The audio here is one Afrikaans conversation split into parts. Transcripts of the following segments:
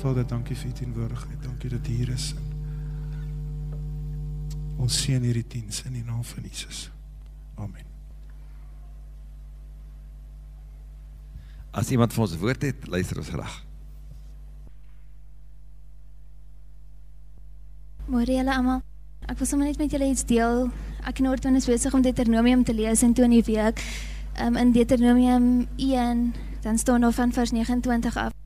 Vader, dankie vir die teenwoordigheid, dankie dat hier is. Ons sien hierdie diens in die naam van Jesus. Amen. As iemand vir ons woord het, luister ons graag. Môre julle almal. Ek wil sommer net met julle iets deel. Ek en Orton is besig om Deuteronomium te lees in toe in die week. Um, in Deuteronomium 1, dan staan daar van vers 29 af.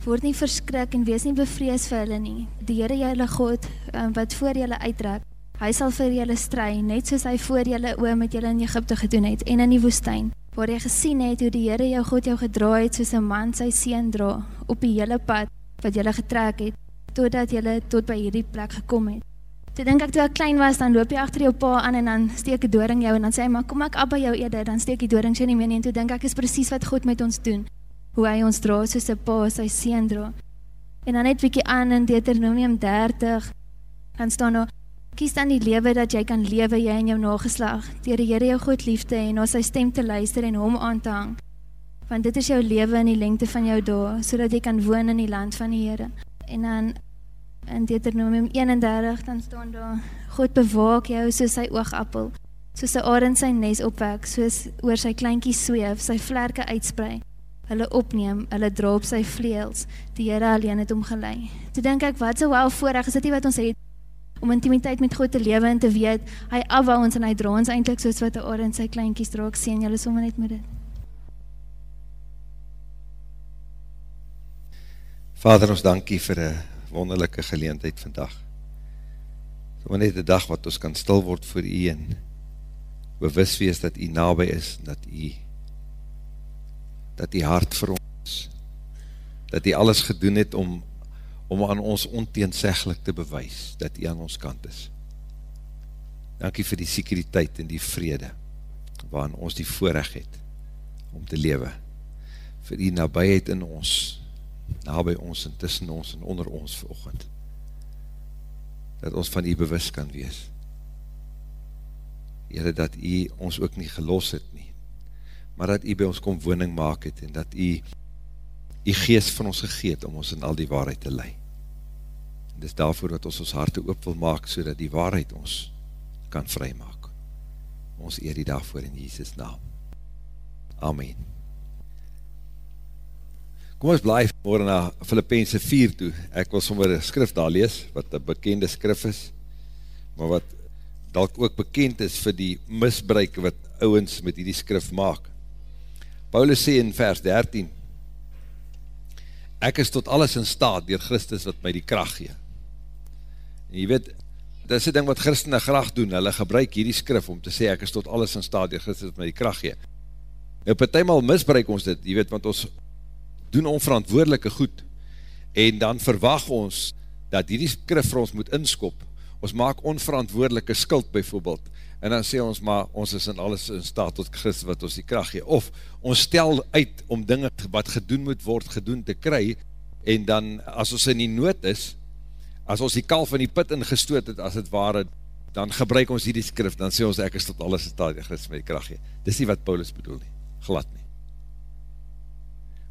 Word nie verskrik en wees nie bevrees vir hulle nie. Die Here julle God um, wat voor julle uittrek, hy sal vir julle stry, net soos hy voor julle oë met julle in Egipte gedoen het en in die woestyn, waar jy gesien het hoe die Here jou God jou gedra het soos 'n man sy seun dra op die hele pad wat jy getrek het totdat jy tot by hierdie plek gekom het. Toe dink ek toe ek klein was, dan loop jy agter jou pa aan en dan steek 'n doring jou en dan sê hy maar kom ek abba jou eerder, dan steek die doring sy nie meer nie en toe dink ek is presies wat God met ons doen. Hoe hy ons dra soos 'n pa sy seun dra. En dan net bietjie aan in Deuteronomium 30 dan staan daar kies dan die lewe dat jy kan lewe jy en jou nageslag deur die Here jou God lief te hê en na sy stem te luister en hom aan te hang. Want dit is jou lewe in die lengte van jou dae sodat jy kan woon in die land van die Here. En dan in Deuteronomium 31 dan staan daar God bewaak jou soos sy oogappel soos 'n arend sy nes opwek soos oor sy kleintjies sweef sy vlerke uitsprei hulle opneem hulle dra op sy vleuels die Here alleen het hom gelei. Toe dink ek wat 'n wow voorreg is dit wat ons het om intimiteit met God te lewe en te weet hy afwou ons en hy dra ons eintlik soos wat 'n arend sy kleintjies dra ek sien julle sommer net met dit. Vader ons dankie vir 'n wonderlijke geleentheid vandag. So net die dag wat ons kan stil word voor u en bewus wees dat u nabij is, dat u dat die hart vir ons, dat die alles gedoen het om, om aan ons onteenseglik te bewys, dat die aan ons kant is. Dankie vir die sekuriteit en die vrede, waarin ons die voorrecht het, om te lewe, vir die nabijheid in ons, na by ons en tussen ons en onder ons verochend, dat ons van u bewus kan wees. Heere, dat u ons ook nie gelos het nie, maar dat u by ons kom woning maak het en dat u u geest van ons gegeet om ons in al die waarheid te lei. En dis daarvoor dat ons ons harte oop wil maak, so dat die waarheid ons kan vry maak. Ons eer die daarvoor in Jesus naam. Amen. Kom ons blijf morgen na Filippense 4 toe. Ek wil sommer een skrif daar lees, wat een bekende skrif is, maar wat dalk ook bekend is vir die misbruik wat ouwens met die skrif maak. Paulus sê in vers 13, Ek is tot alles in staat dier Christus wat my die kracht gee. En jy weet, dit is die ding wat christene graag doen, hulle gebruik hierdie skrif om te sê, ek is tot alles in staat dier Christus wat my die kracht gee. Nou, partijmal misbruik ons dit, jy weet, want ons doen onverantwoordelike goed, en dan verwag ons, dat hierdie skrif vir ons moet inskop, ons maak onverantwoordelike skuld bijvoorbeeld, en dan sê ons maar, ons is in alles in staat tot Christus wat ons die kracht gee, of ons stel uit om dinge wat gedoen moet word, gedoen te kry, en dan as ons in die nood is, as ons die kalf in die put ingestoot het, as het ware, dan gebruik ons hierdie skrif, dan sê ons ek is tot alles in staat die Christus met die kracht gee. Dis nie wat Paulus bedoel nie, glad nie.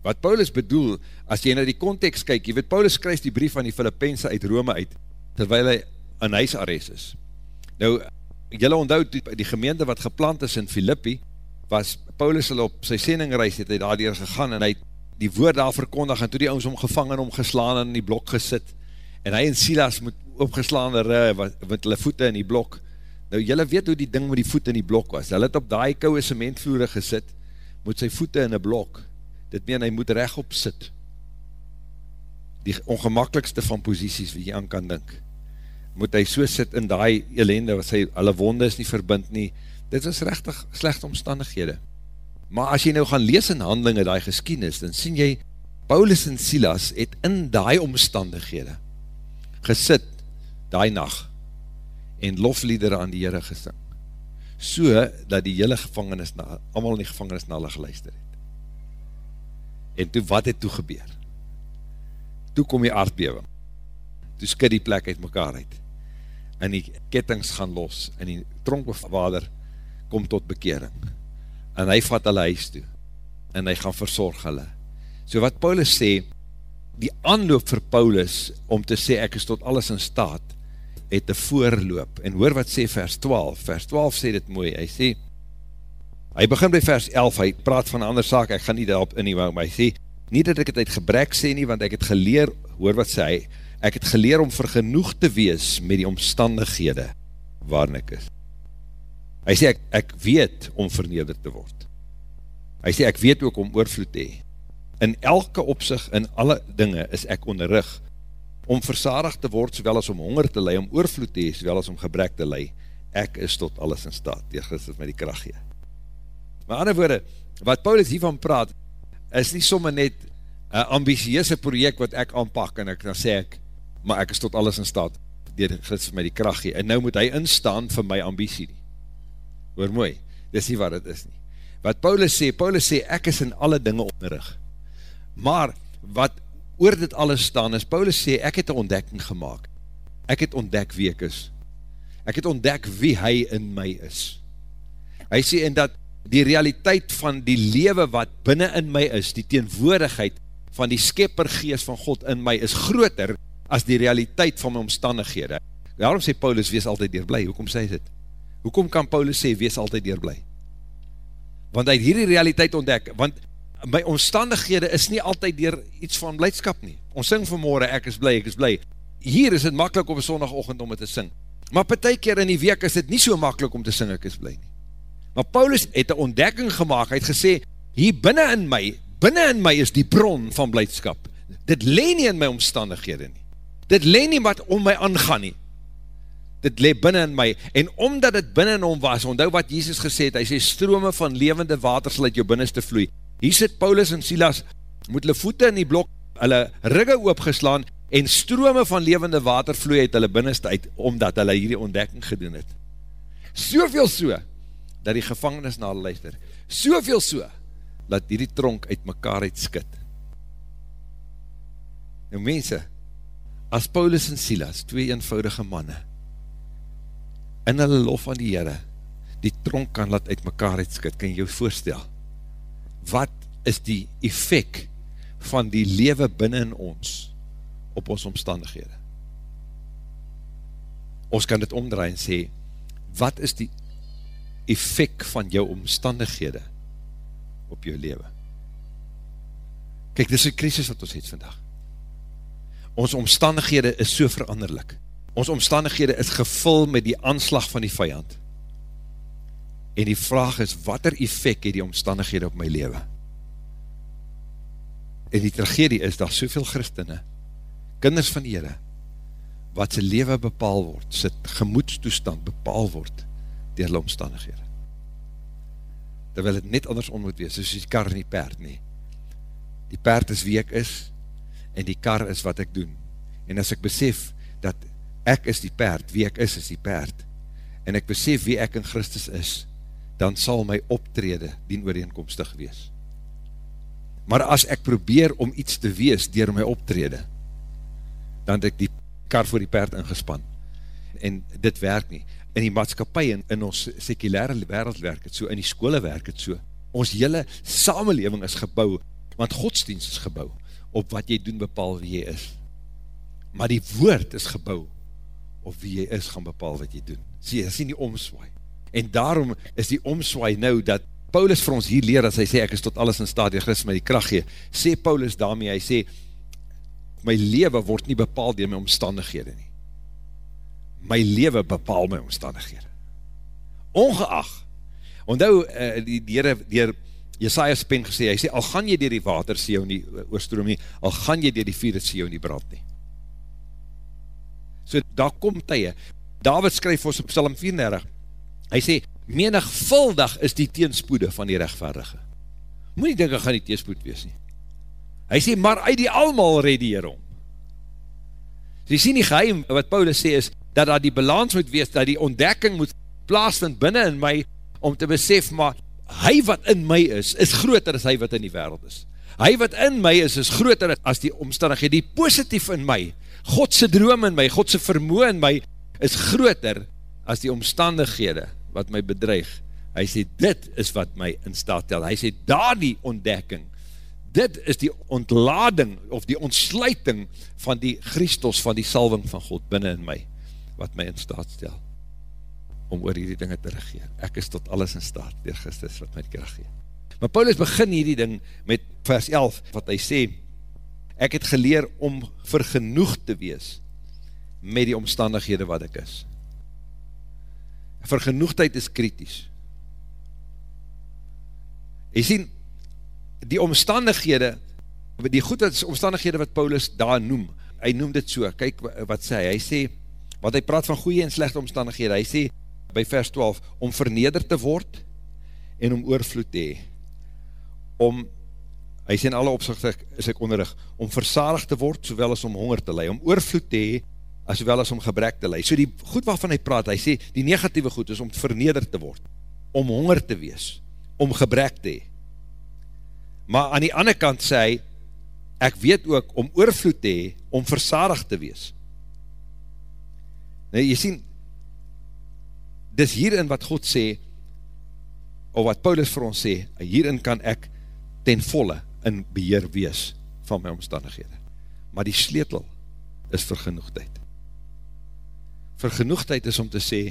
Wat Paulus bedoel, as jy na die context kyk, jy weet, Paulus skryf die brief aan die Filippense uit Rome uit, terwyl hy in huisarrest is. Nou, jylle onthoud, die gemeente wat geplant is in Filippi, was Paulus al op sy sendingreis, het hy daardier gegaan, en hy die woord daar verkondig, en toe die ons omgevang en omgeslaan en in die blok gesit, en hy en Silas moet opgeslaande rui, met hulle voete in die blok, nou jylle weet hoe die ding met die voete in die blok was, hy het op die kouwe cementvloere gesit, moet sy voete in die blok, dit meen hy moet rechtop sit, die ongemakkelijkste van posities wie jy aan kan dink, moet hy so sit in die elende, wat sy, hulle wonde is nie verbind nie, dit is rechtig slechte omstandighede, maar as jy nou gaan lees in handelinge die geskienis, dan sien jy, Paulus en Silas het in die omstandighede, gesit, die nacht, en lofliedere aan die Heere gesing, so, dat die hele gevangenis, na, allemaal in die gevangenis na hulle geluister het, En toe wat het toe gebeur? Toe kom die aardbewing. Toe skid die plek uit mekaar uit. En die kettings gaan los. En die tronkbevader kom tot bekering. En hy vat hulle huis toe. En hy gaan verzorg hulle. So wat Paulus sê, die aanloop vir Paulus om te sê ek is tot alles in staat, het een voorloop. En hoor wat sê vers 12. Vers 12 sê dit mooi. Hy sê, hy begin by vers 11, hy praat van een ander saak, ek gaan nie daarop in nie, maar hy sê, nie dat ek het uit gebrek sê nie, want ek het geleer, hoor wat sê hy, ek het geleer om vergenoeg te wees met die omstandighede waarin ek is. Hy sê, ek, ek weet om vernederd te word. Hy sê, ek weet ook om oorvloed te hee in elke opzicht, in alle dinge, is ek onderrig, om versadig te word, sowel as om honger te lei, om oorvloed te hee, sowel as om gebrek te lei, ek is tot alles in staat, die Christus met die kracht gee. Maar ander woorde, wat Paulus hiervan praat, is nie somme net een ambitieuse project wat ek aanpak, en ek dan sê ek, maar ek is tot alles in staat, die Christus met die kracht gee, en nou moet hy instaan vir my ambitie nie. Hoor mooi, dis nie wat het is nie. Wat Paulus sê, Paulus sê, ek is in alle dinge onderrig, Maar wat oor dit alles staan is, Paulus sê, ek het een ontdekking gemaakt. Ek het ontdek wie ek is. Ek het ontdek wie hy in my is. Hy sê, en dat die realiteit van die lewe wat binnen in my is, die teenwoordigheid van die skeppergeest van God in my, is groter as die realiteit van my omstandighede. Daarom sê Paulus, wees altyd deurblij. Hoekom sê dit? Hoekom kan Paulus sê, wees altyd deurblij? Want hy het hierdie realiteit ontdek, want my omstandighede is nie altyd dier iets van blijdskap nie. Ons sing vanmorgen, ek is blij, ek is blij. Hier is het makkelijk op een zondagochtend om het te sing. Maar per ty keer in die week is het nie so makkelijk om te sing, ek is blij nie. Maar Paulus het een ontdekking gemaakt, hy het gesê, hier binnen in my, binnen in my is die bron van blijdskap. Dit leen nie in my omstandighede nie. Dit leen nie wat om my aangaan nie. Dit leen binnen in my. En omdat het binnen in hom was, onthou wat Jesus gesê het, hy sê, strome van levende water sal uit jou binnenste vloei. Hier sit Paulus en Silas met hulle voete in die blok, hulle rigge oopgeslaan en strome van levende water vloei uit hulle binnenste uit, omdat hulle hierdie ontdekking gedoen het. Soveel so, dat die gevangenis na hulle luister. Soveel so, dat hierdie tronk uit mekaar uit skit. Nou mense, as Paulus en Silas, twee eenvoudige manne, in hulle lof van die Heere, die tronk kan laat uit mekaar uit skit, kan jy jou voorstel, wat is die effect van die lewe binnen ons op ons omstandighede? Ons kan dit omdraai en sê, wat is die effect van jou omstandighede op jou lewe? Kijk, dit is een krisis wat ons het vandag. Ons omstandighede is so veranderlik. Ons omstandighede is gevul met die aanslag van die vijand. En die vraag is, wat er effect het die omstandighede op my leven? En die tragedie is, dat soveel christene, kinders van Heere, wat sy leven bepaal word, sy gemoedstoestand bepaal word, dier hulle omstandighede. Terwyl het net andersom moet wees, soos die kar en die paard nie. Die paard is wie ek is, en die kar is wat ek doen. En as ek besef, dat ek is die paard, wie ek is, is die paard, en ek besef wie ek in Christus is, dan sal my optrede dien ooreenkomstig wees. Maar as ek probeer om iets te wees dier my optrede, dan het ek die kar voor die perd ingespan. En dit werk nie. In die maatskapie, in, in ons sekulaire wereld werk het so, in die skole werk het so. Ons hele samenleving is gebouw, want godsdienst is gebouw, op wat jy doen bepaal wie jy is. Maar die woord is gebouw, op wie jy is gaan bepaal wat jy doen. Sê, dit is nie omswaai. En daarom is die omswaai nou, dat Paulus vir ons hier leer, as hy sê, ek is tot alles in staat, die Christus my die kracht gee, sê Paulus daarmee, hy sê, my leven word nie bepaald dier my omstandighede nie. My leven bepaal my omstandighede. Ongeacht, onthou, uh, die dier, dier Jesajas pen gesê, hy sê, al gaan jy dier die water, sê jou nie oorstroom nie, al gaan jy dier die vier, sê jou nie brand nie. So, daar kom tye, David skryf ons op Psalm 34, hy sê, menigvuldig is die teenspoede van die rechtvaardige. Moet nie denk, gaan die teenspoed wees nie. Hy sê, maar uit die almal red die hierom. So jy sê nie geheim, wat Paulus sê is, dat daar die balans moet wees, dat die ontdekking moet plaasvind binnen in my, om te besef, maar hy wat in my is, is groter as hy wat in die wereld is. Hy wat in my is, is groter as die omstandigheid, die positief in my, Godse droom in my, Godse vermoe in my, is groter as die omstandighede, wat my bedreig, hy sê, dit is wat my in staat tel, hy sê, daar die ontdekking, Dit is die ontlading, of die ontsluiting van die Christus, van die salving van God binnen in my, wat my in staat stel, om oor hierdie dinge te regeer. Ek is tot alles in staat, dier Christus, wat my die kracht gee. Maar Paulus begin hierdie ding met vers 11, wat hy sê, ek het geleer om vergenoeg te wees, met die omstandighede wat ek is. Vergenoegdheid is kritisch. Jy sien, die omstandighede, die goede omstandighede wat Paulus daar noem, hy noem dit so, kyk wat sê hy, hy sê, wat hy praat van goeie en slechte omstandighede, hy sê, by vers 12, om verneder te word, en om oorvloed te hee, om, hy sê in alle opzichte is ek onderrig, om versadig te word, sowel as om honger te lei, om oorvloed te hee, as wel as om gebrek te lei. So die goed waarvan hy praat, hy sê, die negatieve goed is om verneder te word, om honger te wees, om gebrek te hee, maar aan die ander kant sê hy, ek weet ook om oorvloed te hee, om versadig te wees. Nou, jy sien, dis hierin wat God sê, of wat Paulus vir ons sê, hierin kan ek ten volle in beheer wees van my omstandighede. Maar die sleetel is vergenoegdheid. Vergenoegdheid is om te sê,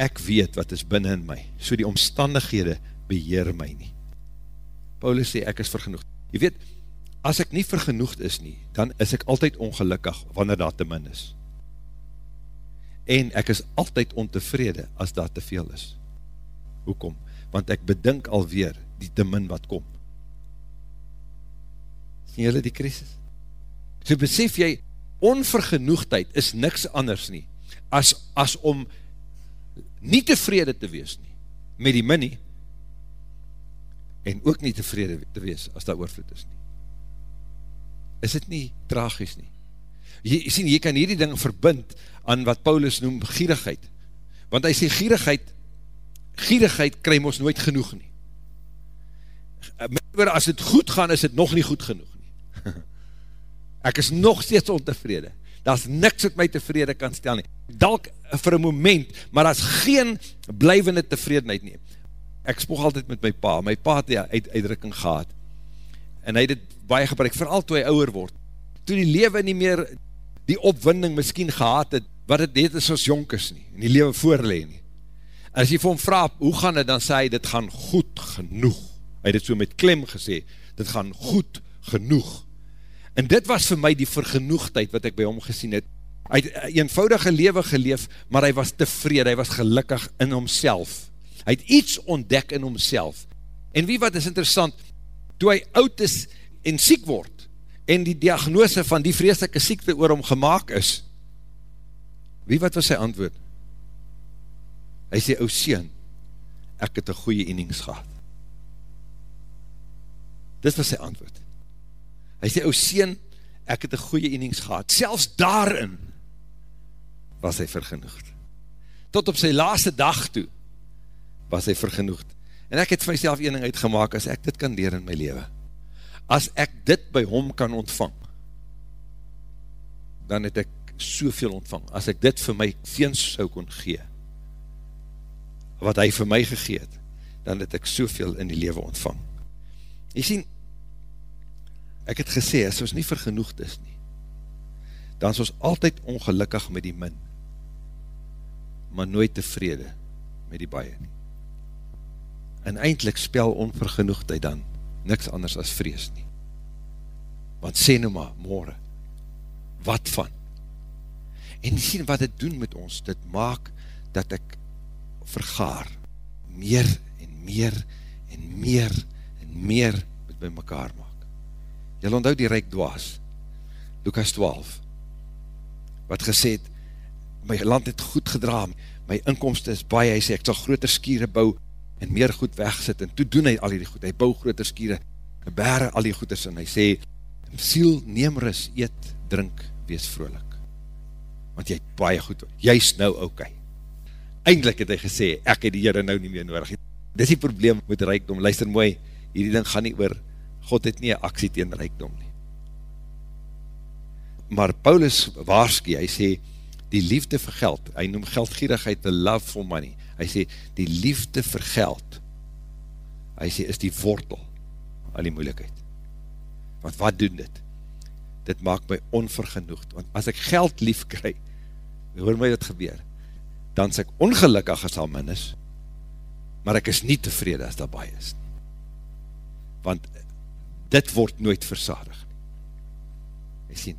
ek weet wat is binnen in my, so die omstandighede beheer my nie. Paulus sê, ek is vergenoegd. Je weet, as ek nie vergenoegd is nie, dan is ek altyd ongelukkig, wanneer daar te min is. En ek is altyd ontevrede, as daar te veel is. Hoekom? Want ek bedink alweer, die te min wat kom. Sien jylle die krisis? So besef jy, onvergenoegdheid is niks anders nie, as, as om nie tevrede te wees nie, met die min nie, en ook nie tevrede te wees as daar oorvloed is nie. Is dit nie tragisch nie? Jy, jy sien, jy kan hierdie ding verbind aan wat Paulus noem gierigheid. Want hy sê gierigheid, gierigheid kry ons nooit genoeg nie. Met as het goed gaan, is het nog nie goed genoeg nie. Ek is nog steeds ontevrede. Daar is niks wat my tevrede kan stel nie. Dalk vir een moment, maar daar is geen blijvende tevredenheid nie ek spoeg altyd met my pa, my pa het die uit, uitdrukking gehad, en hy het het baie gebruik, vooral toe hy ouwer word, toe die lewe nie meer die opwinding miskien gehad het, wat het het is as jonkers nie, en die lewe voorleen nie, en as jy vir hom vraag, hoe gaan het, dan sê hy, dit gaan goed genoeg, hy het het so met klem gesê, dit gaan goed genoeg, en dit was vir my die vergenoegdheid, wat ek by hom gesien het, hy het eenvoudige lewe geleef, maar hy was tevrede, hy was gelukkig in homself, hy het iets ontdek in homself, en wie wat is interessant, toe hy oud is en siek word, en die diagnose van die vreselike siekte oor hom gemaakt is, wie wat was sy antwoord? Hy sê, ou sien, ek het een goeie enings gehad. Dit was sy antwoord. Hy sê, ou sien, ek het een goeie enings gehad. Selfs daarin was hy vergenoegd. Tot op sy laaste dag toe, was hy vergenoegd. En ek het vir myself een ding uitgemaak, as ek dit kan leer in my leven, as ek dit by hom kan ontvang, dan het ek soveel ontvang, as ek dit vir my veens sou kon gee, wat hy vir my gegeet, dan het ek soveel in die leven ontvang. Jy sien, ek het gesê, as ons nie vergenoegd is nie, dan is ons altyd ongelukkig met die min, maar nooit tevrede met die baie nie en eindelijk spel onvergenoegdheid dan niks anders as vrees nie. Want sê nou maar, morgen, wat van? En sien wat het doen met ons, dit maak dat ek vergaar, meer en meer en meer en meer met by mekaar maak. Jy onthou die reik dwaas, Lukas 12, wat gesê het, my land het goed gedraam, my inkomst is baie, hy sê, ek sal groter skiere bou, en meer goed wegsit, en toe doen hy al die goed, hy bou groter skiere, bere al die goeders, en hy sê, siel, neem ris, eet, drink, wees vrolik, want jy het baie goed, jy is nou ok, eindelijk het hy gesê, ek het die Heere nou nie meer nodig, dit is die probleem met rijkdom, luister mooi, hierdie ding gaan nie oor, God het nie een aksie tegen rijkdom nie, maar Paulus waarskie, hy sê, die liefde vir geld, hy noem geldgierigheid the love for money, hy sê, die liefde vir geld, hy sê, is die wortel al die moeilikheid. Want wat doen dit? Dit maak my onvergenoegd, want as ek geld lief kry, hoor my wat gebeur, dan is ek ongelukkig as al min is, maar ek is nie tevrede as dat baie is. Want dit word nooit versadig. Jy sien,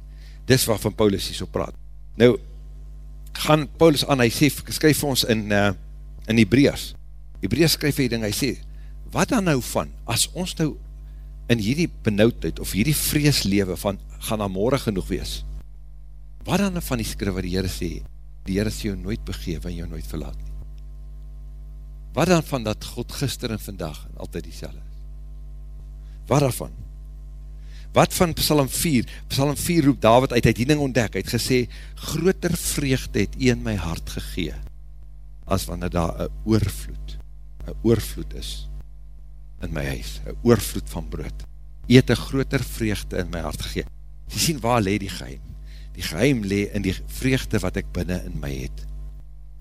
dis waarvan Paulus hier so praat. Nou, gaan Paulus aan, hy sê, skryf ons in, uh, in Hebreus, Hebreus skryf hy ding, hy sê, wat dan nou van, as ons nou in hierdie benauwdheid, of hierdie vreeslewe van, gaan na morgen genoeg wees, wat dan van die skrif wat die Heere sê, die Heere sê jou nooit begeef en jou nooit verlaat nie. Wat dan van dat God gister en vandag en altyd die is? Wat daarvan? Wat van Psalm 4? Psalm 4 roep David uit, hy het die ding ontdek, hy het gesê, groter vreugde het een my hart gegee, as wanneer daar een oorvloed, een oorvloed is in my huis, een oorvloed van brood. Hy het een groter vreugde in my hart gegee. Jy sien, waar le die geheim? Die geheim le in die vreugde wat ek binnen in my het.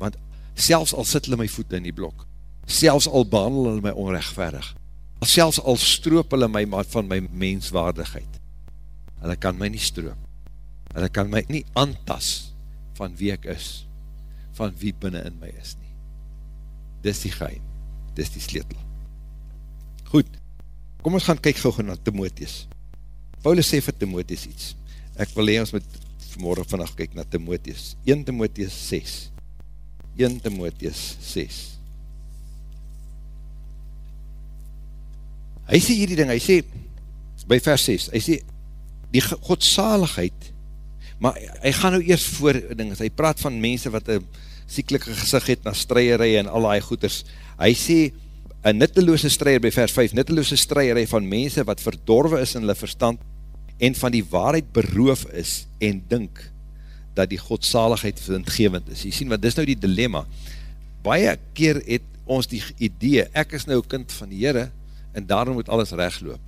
Want selfs al sit hulle my voete in die blok, selfs al behandel hulle my onrechtverig, selfs al stroop hulle my van my menswaardigheid, hulle kan my nie stroop, hulle kan my nie antas van wie ek is, van wie binnen in my is nie. Dis die geheim, dis die sleutel. Goed, kom ons gaan kyk gauw na Timotheus. Paulus sê vir Timotheus iets. Ek wil hee ons met vanmorgen vannacht kyk na Timotheus. 1 Timotheus 6. 1 Timotheus 6. hy sê hierdie ding, hy sê, by vers 6, hy sê, die godsaligheid, maar hy gaan nou eerst voor dinges, hy praat van mense wat een siekelike gezicht het na strijderij en al die goeders, hy sê, een nitteloose strijder, by vers 5, nitteloose strijderij van mense wat verdorwe is in hulle verstand, en van die waarheid beroof is, en dink, dat die godsaligheid vindgevend is. Jy sien, wat dis nou die dilemma, baie keer het ons die idee, ek is nou kind van die Heere, en daarom moet alles rechtloop.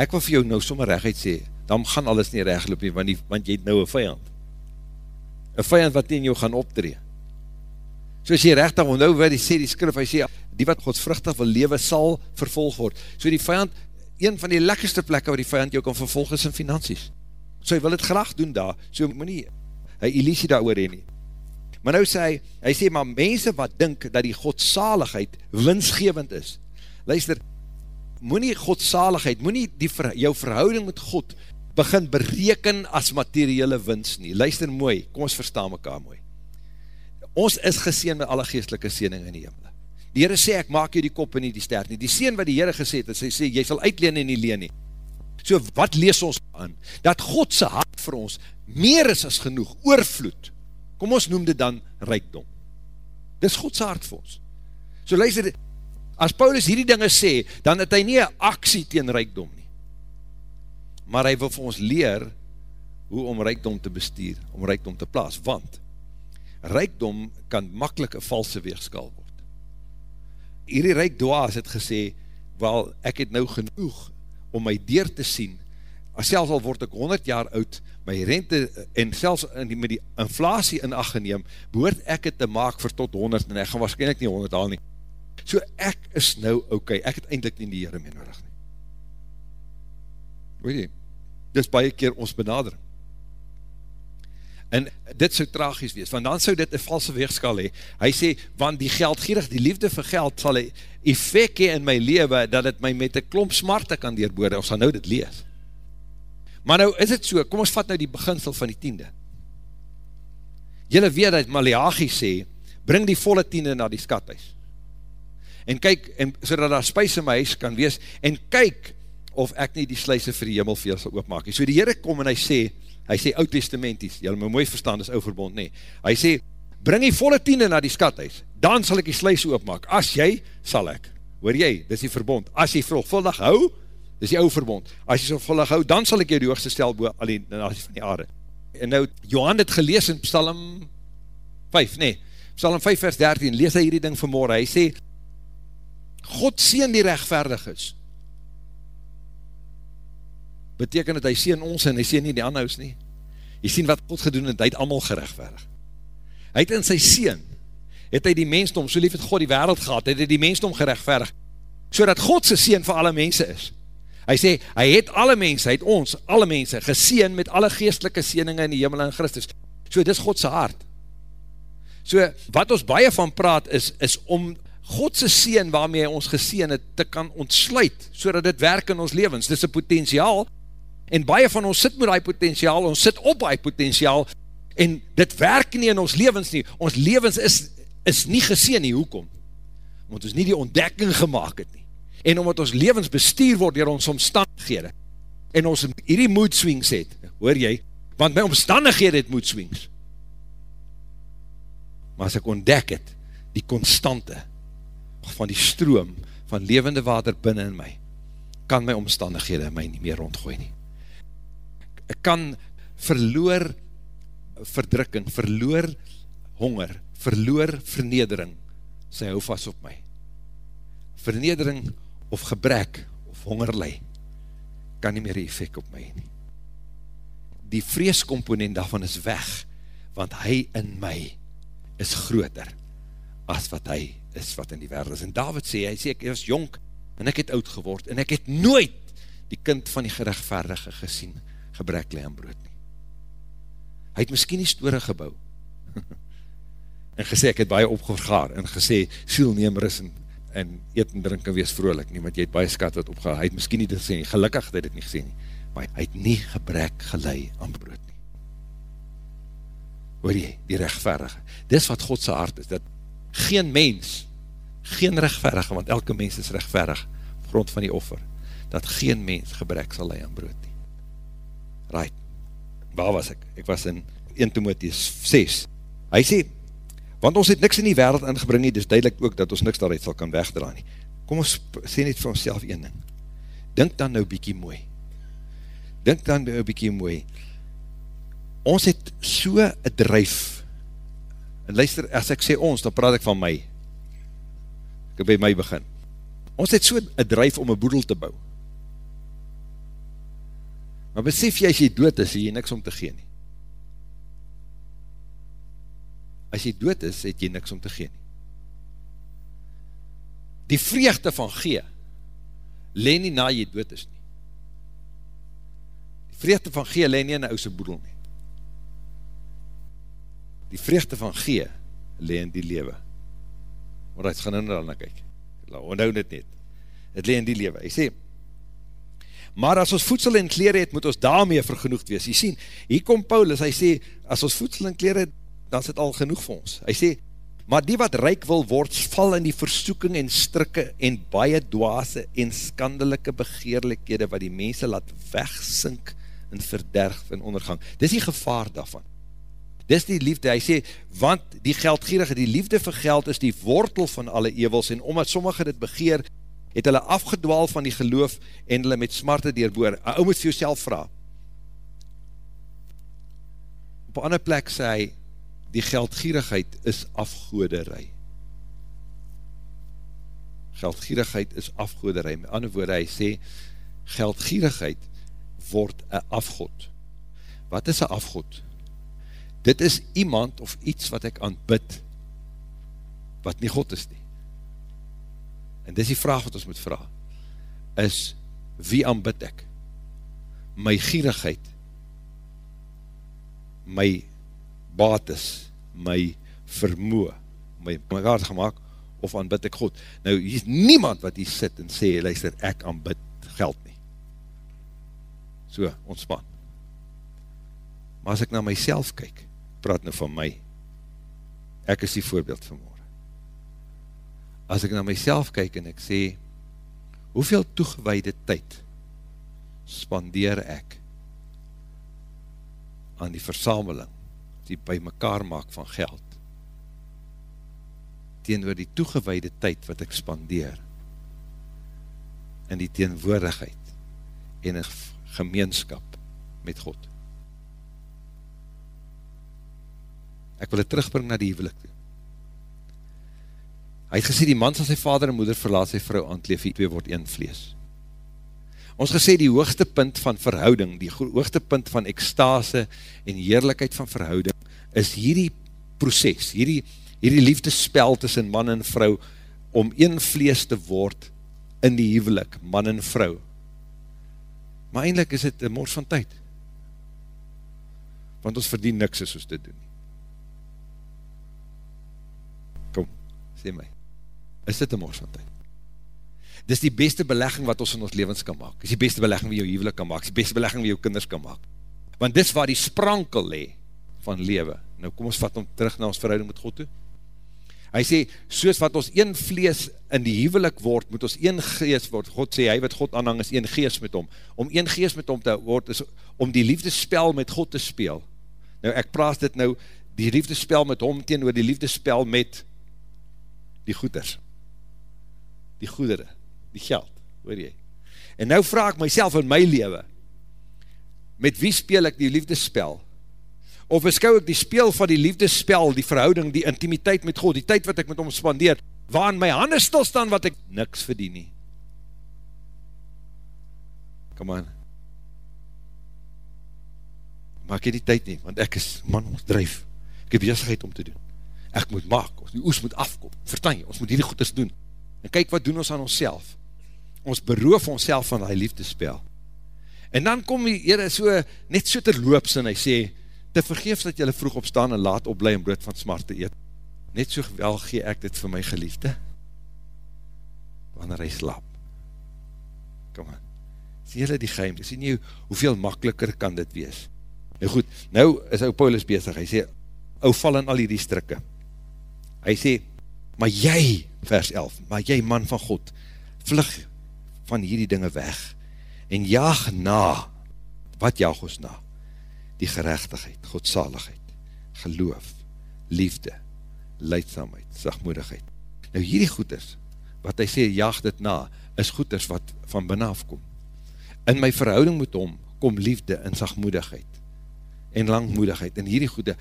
Ek wil vir jou nou sommer rechtheid sê, dan gaan alles nie rechtloop nie, want, die, want jy het nou een vijand. Een vijand wat in jou gaan optree. So as jy rechtig, want nou wat die sê die skrif, hy sê, die wat godsvruchtig wil lewe, sal vervolg word. So die vijand, een van die lekkerste plekke waar die vijand jou kan vervolg is in finansies. So hy wil het graag doen daar, so moet nie, hy illusie daar oor nie. Maar nou sê hy, hy sê, maar mense wat dink dat die godsaligheid winsgevend is, luister, moet nie godsaligheid, moet nie die, jou verhouding met God begin bereken as materiële wins nie. Luister mooi, kom ons verstaan mekaar mooi. Ons is geseen met alle geestelike seening in die hemel. Die Heere sê, ek maak jy die kop en nie die stert nie. Die seen wat die Heere gesê het, hy sê, jy sal uitleen en nie leen nie. So wat lees ons aan? Dat Godse hart vir ons meer is as genoeg, oorvloed. Kom ons noem dit dan rijkdom. Dis Godse hart vir ons. So luister, as Paulus hierdie dinge sê, dan het hy nie een aksie teen rijkdom nie. Maar hy wil vir ons leer hoe om rijkdom te bestuur, om rijkdom te plaas, want rijkdom kan makkelijk een valse weegskal word. Hierdie rijkdoas het gesê, wel, ek het nou genoeg om my deur te sien, as selfs al word ek 100 jaar oud, my rente, en selfs in die, met die inflatie in acht geneem, behoort ek het te maak vir tot 100, en ek gaan waarschijnlijk nie 100 haal nie, So ek is nou okay. ek het eindelijk nie die Heere meer nodig nie. Weet jy, dit is baie keer ons benadering. En dit sou tragies wees, want dan sou dit een valse weegskal hee. Hy sê, want die geldgierig, die liefde vir geld, sal een effect hee in my leven, dat het my met een klomp smarte kan deurboorde, ons sal nou dit lees. Maar nou is het so, kom ons vat nou die beginsel van die tiende. Julle weet dat Malachi sê, bring die volle tiende na die skathuis en kyk, en so dat daar spuis in my huis kan wees, en kyk of ek nie die sluise vir die hemel vir jou sal oopmaak. So die Heere kom en hy sê, hy sê oud testamenties, jy moet mooi verstaan, dis ou verbond nie. Hy sê, bring die volle tiende na die skathuis, dan sal ek die sluise oopmaak. As jy, sal ek. Hoor jy, dis die verbond. As jy volgvuldig hou, dis die ou verbond. As jy volgvuldig hou, dan sal ek jou die hoogste stel boe alleen die nasie van die aarde. En nou, Johan het gelees in Psalm 5, nee, Psalm 5 vers 13, lees hy hierdie ding vanmorgen, hy sê, God sien die rechtvaardig is. Beteken dat hy sien ons en hy sien nie die anhouds nie. Jy sien wat God gedoen het, hy het allemaal gerechtvaardig. Hy het in sy sien, het hy die mensdom, so lief het God die wereld gehad, het hy die mensdom gerechtvaardig, so dat God sy sien vir alle mense is. Hy sê, hy het alle mense, hy het ons, alle mense, geseen met alle geestelike seeninge in die hemel en Christus. So, dit is Godse hart. So, wat ons baie van praat is, is om Godse seen waarmee hy ons geseen het, te kan ontsluit, so dat dit werk in ons levens. Dit is een potentiaal, en baie van ons sit met die potentiaal, ons sit op die potentiaal, en dit werk nie in ons levens nie. Ons levens is, is nie geseen nie, hoekom? Omdat ons nie die ontdekking gemaakt het nie. En omdat ons levens bestuur word door ons omstandighede, en ons hierdie mood swings het, hoor jy, want my omstandighede het mood swings, maar as ek ontdek het, die constante, van die stroom, van levende water binnen in my, kan my omstandighede my nie meer rondgooi nie. Kan verloor verdrukking, verloor honger, verloor vernedering, sy hou vast op my. Vernedering of gebrek of hongerlei, kan nie meer die effect op my nie. Die vreeskomponent daarvan is weg, want hy in my is groter as wat hy is wat in die wereld is. En David sê, hy sê, ek was jonk en ek het oud geword en ek het nooit die kind van die gerechtvaardige gesien, gebrek leem brood nie. Hy het miskien die store gebouw en gesê, ek het baie opgegaar en gesê, siel neem ris en, en eet en drink en wees vrolik nie, want jy het baie skat wat opgegaar. Hy het miskien nie dit gesê nie, gelukkig het hy dit nie gesê nie, maar hy het nie gebrek gelei aan brood nie hoor jy, die rechtverige. Dis wat Godse hart is, dat geen mens, geen rechtverige, want elke mens is rechtverig, grond van die offer, dat geen mens gebrek sal lei aan brood nie. Right, waar was ek? Ek was in 1 Timotheus 6. Hy sê, want ons het niks in die wereld ingebring nie, dis duidelik ook dat ons niks daaruit sal kan wegdra nie. Kom ons sê net vir ons self een ding. Dink dan nou bykie mooi. Dink dan nou bykie mooi ons het so een drijf, en luister, as ek sê ons, dan praat ek van my, ek by my begin, ons het so een drijf om een boedel te bou, maar besef jy, as jy dood is, het jy niks om te gee nie, as jy dood is, het jy niks om te gee nie, die vreugde van gee, leen nie na jy dood is nie, die vreugde van gee, leen nie in een ouse boedel nie, die vreugde van gee, lee in die lewe. Maar hy gaan in daarna kyk. Onthou dit net. Het lee in die lewe. Hy sê, maar as ons voedsel en kleren het, moet ons daarmee vergenoegd wees. Jy sien, hier kom Paulus, hy sê, as ons voedsel en kleren het, dan is het al genoeg vir ons. Hy sê, maar die wat rijk wil word, val in die versoeking en strikke en baie dwaase en skandelike begeerlikhede wat die mense laat wegsink in verderf en ondergang. Dis die gevaar daarvan. Dis die liefde, hy sê, want die geldgierige, die liefde vir geld is die wortel van alle evels, en omdat sommige dit begeer, het hulle afgedwaal van die geloof, en hulle met smarte deurboor. Ou moet vir jouself vraag. Op een ander plek sê hy, die geldgierigheid is afgoderij. Geldgierigheid is afgoderij. Met ander woorde, hy sê, geldgierigheid word een afgod. Wat is een afgod? dit is iemand of iets wat ek aanbid, wat nie God is nie. En dis die vraag wat ons moet vraag, is, wie aanbid ek? My gierigheid, my bates, my vermoe, my mekaar gemaakt, of aanbid ek God? Nou, hier is niemand wat hier sit en sê, luister, ek aanbid geld nie. So, ontspan. Maar as ek na myself kyk, praat nou van my. Ek is die voorbeeld van morgen. As ek na myself kyk en ek sê, hoeveel toegeweide tyd spandeer ek aan die versameling die by mekaar maak van geld teenoor die toegeweide tyd wat ek spandeer in die teenwoordigheid en in gemeenskap met God. Ek wil het terugbring na die huwelik toe. Hy het gesê, die man sal sy vader en moeder verlaat sy vrou aantleef, die twee word een vlees. Ons gesê, die hoogste punt van verhouding, die hoogste punt van ekstase en heerlijkheid van verhouding, is hierdie proces, hierdie, hierdie liefdespel tussen man en vrou, om een vlees te word in die huwelik, man en vrou. Maar eindelijk is het een mors van tyd. Want ons verdien niks as ons dit doen. Kom, sê my. Is dit een mors van tyd? Dis die beste belegging wat ons in ons levens kan maak. Dis die beste belegging wie jou huwelik kan maak. Dis die beste belegging wie jou kinders kan maak. Want dis waar die sprankel le van lewe. Nou kom ons vat om terug na ons verhouding met God toe. Hy sê, soos wat ons een vlees in die huwelik word, moet ons een geest word. God sê, hy wat God aanhang is een geest met hom. Om een geest met hom te word, is om die liefdespel met God te speel. Nou, ek praat dit nou, die liefdespel met hom teen oor die liefdespel met die goeders. Die goedere, die geld, hoor jy. En nou vraag ek myself in my leven, met wie speel ek die liefdespel? of beskou ek die speel van die liefdespel, die verhouding, die intimiteit met God, die tyd wat ek met hom spandeer, waar in my handen stilstaan wat ek niks verdien nie. Come on. Maar ek het die tyd nie, want ek is man, ons drijf. Ek heb bezigheid om te doen. Ek moet maak, ons die oes moet afkom, vertaan jy, ons moet hierdie goeders doen. En kyk wat doen ons aan ons self. Ons beroof ons self van die liefdespel. En dan kom die Heere so, net so terloops en hy sê, te vergeef dat jylle vroeg opstaan en laat opblij en brood van smart te eet. Net so wel gee ek dit vir my geliefde, wanneer hy slaap. Kom aan, sien jylle die geheim, sien jy hoeveel makkeliker kan dit wees. Nou goed, nou is ou Paulus bezig, hy sê, ou val in al die strikke. Hy sê, maar jy, vers 11, maar jy man van God, vlug van hierdie dinge weg, en jaag na, wat jaag ons na? die gerechtigheid, godsaligheid, geloof, liefde, leidsamheid, sagmoedigheid. Nou hierdie goeders, wat hy sê, jaag dit na, is goeders wat van binnen afkom. In my verhouding met hom, kom liefde en sagmoedigheid, en langmoedigheid, en hierdie goede,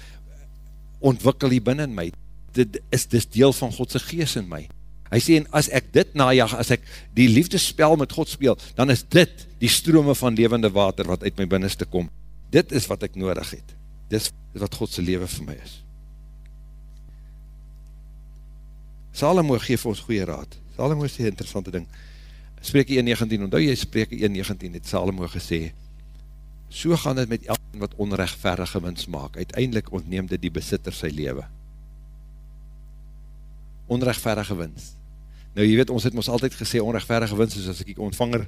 ontwikkel hier binnen in my, dit is dis deel van Godse gees in my. Hy sê, en as ek dit najag, as ek die liefdespel met God speel, dan is dit die strome van levende water, wat uit my binnenste kom, dit is wat ek nodig het, dit is wat Godse leven vir my is. Salomo geef ons goeie raad, Salomo is die interessante ding, Spreke 1.19, omdat jy Spreke 1.19 het Salomo gesê, so gaan het met elke wat onrechtverdige wins maak, uiteindelik ontneem dit die besitter sy leven. Onrechtverdige wins. Nou jy weet, ons het ons altyd gesê, onrechtverdige wins is as ek ontvanger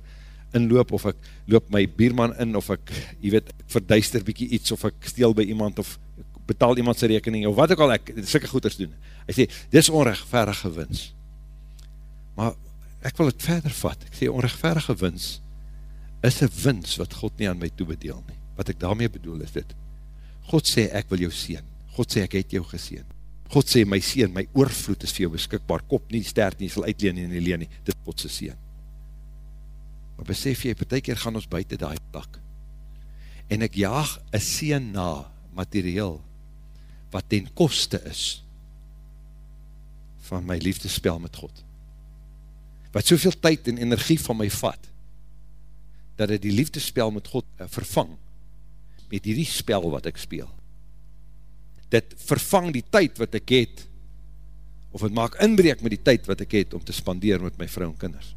inloop, of ek loop my bierman in, of ek, jy weet, verduister bykie iets, of ek steel by iemand, of betaal iemand sy rekening, of wat ek al ek, sikke goeders doen. Hy sê, dit is onrechtverige wins. Maar ek wil het verder vat, ek sê, onrechtverige wins is een wins wat God nie aan my toebedeel nie. Wat ek daarmee bedoel is dit. God sê, ek wil jou seen. God sê, ek het jou geseen. God sê, my seen, my oorvloed is vir jou beskikbaar. Kop nie, stert nie, sal uitleen nie, nie leen nie. Dit is Godse seen. Maar besef jy, per keer gaan ons buiten die plak. En ek jaag een sien na materieel, wat ten koste is, van my liefdespel met God. Wat soveel tyd en energie van my vat, dat het die liefdespel met God uh, vervang, met die spel wat ek speel. Dit vervang die tyd wat ek het, of het maak inbreek met die tyd wat ek het, om te spandeer met my vrou en kinders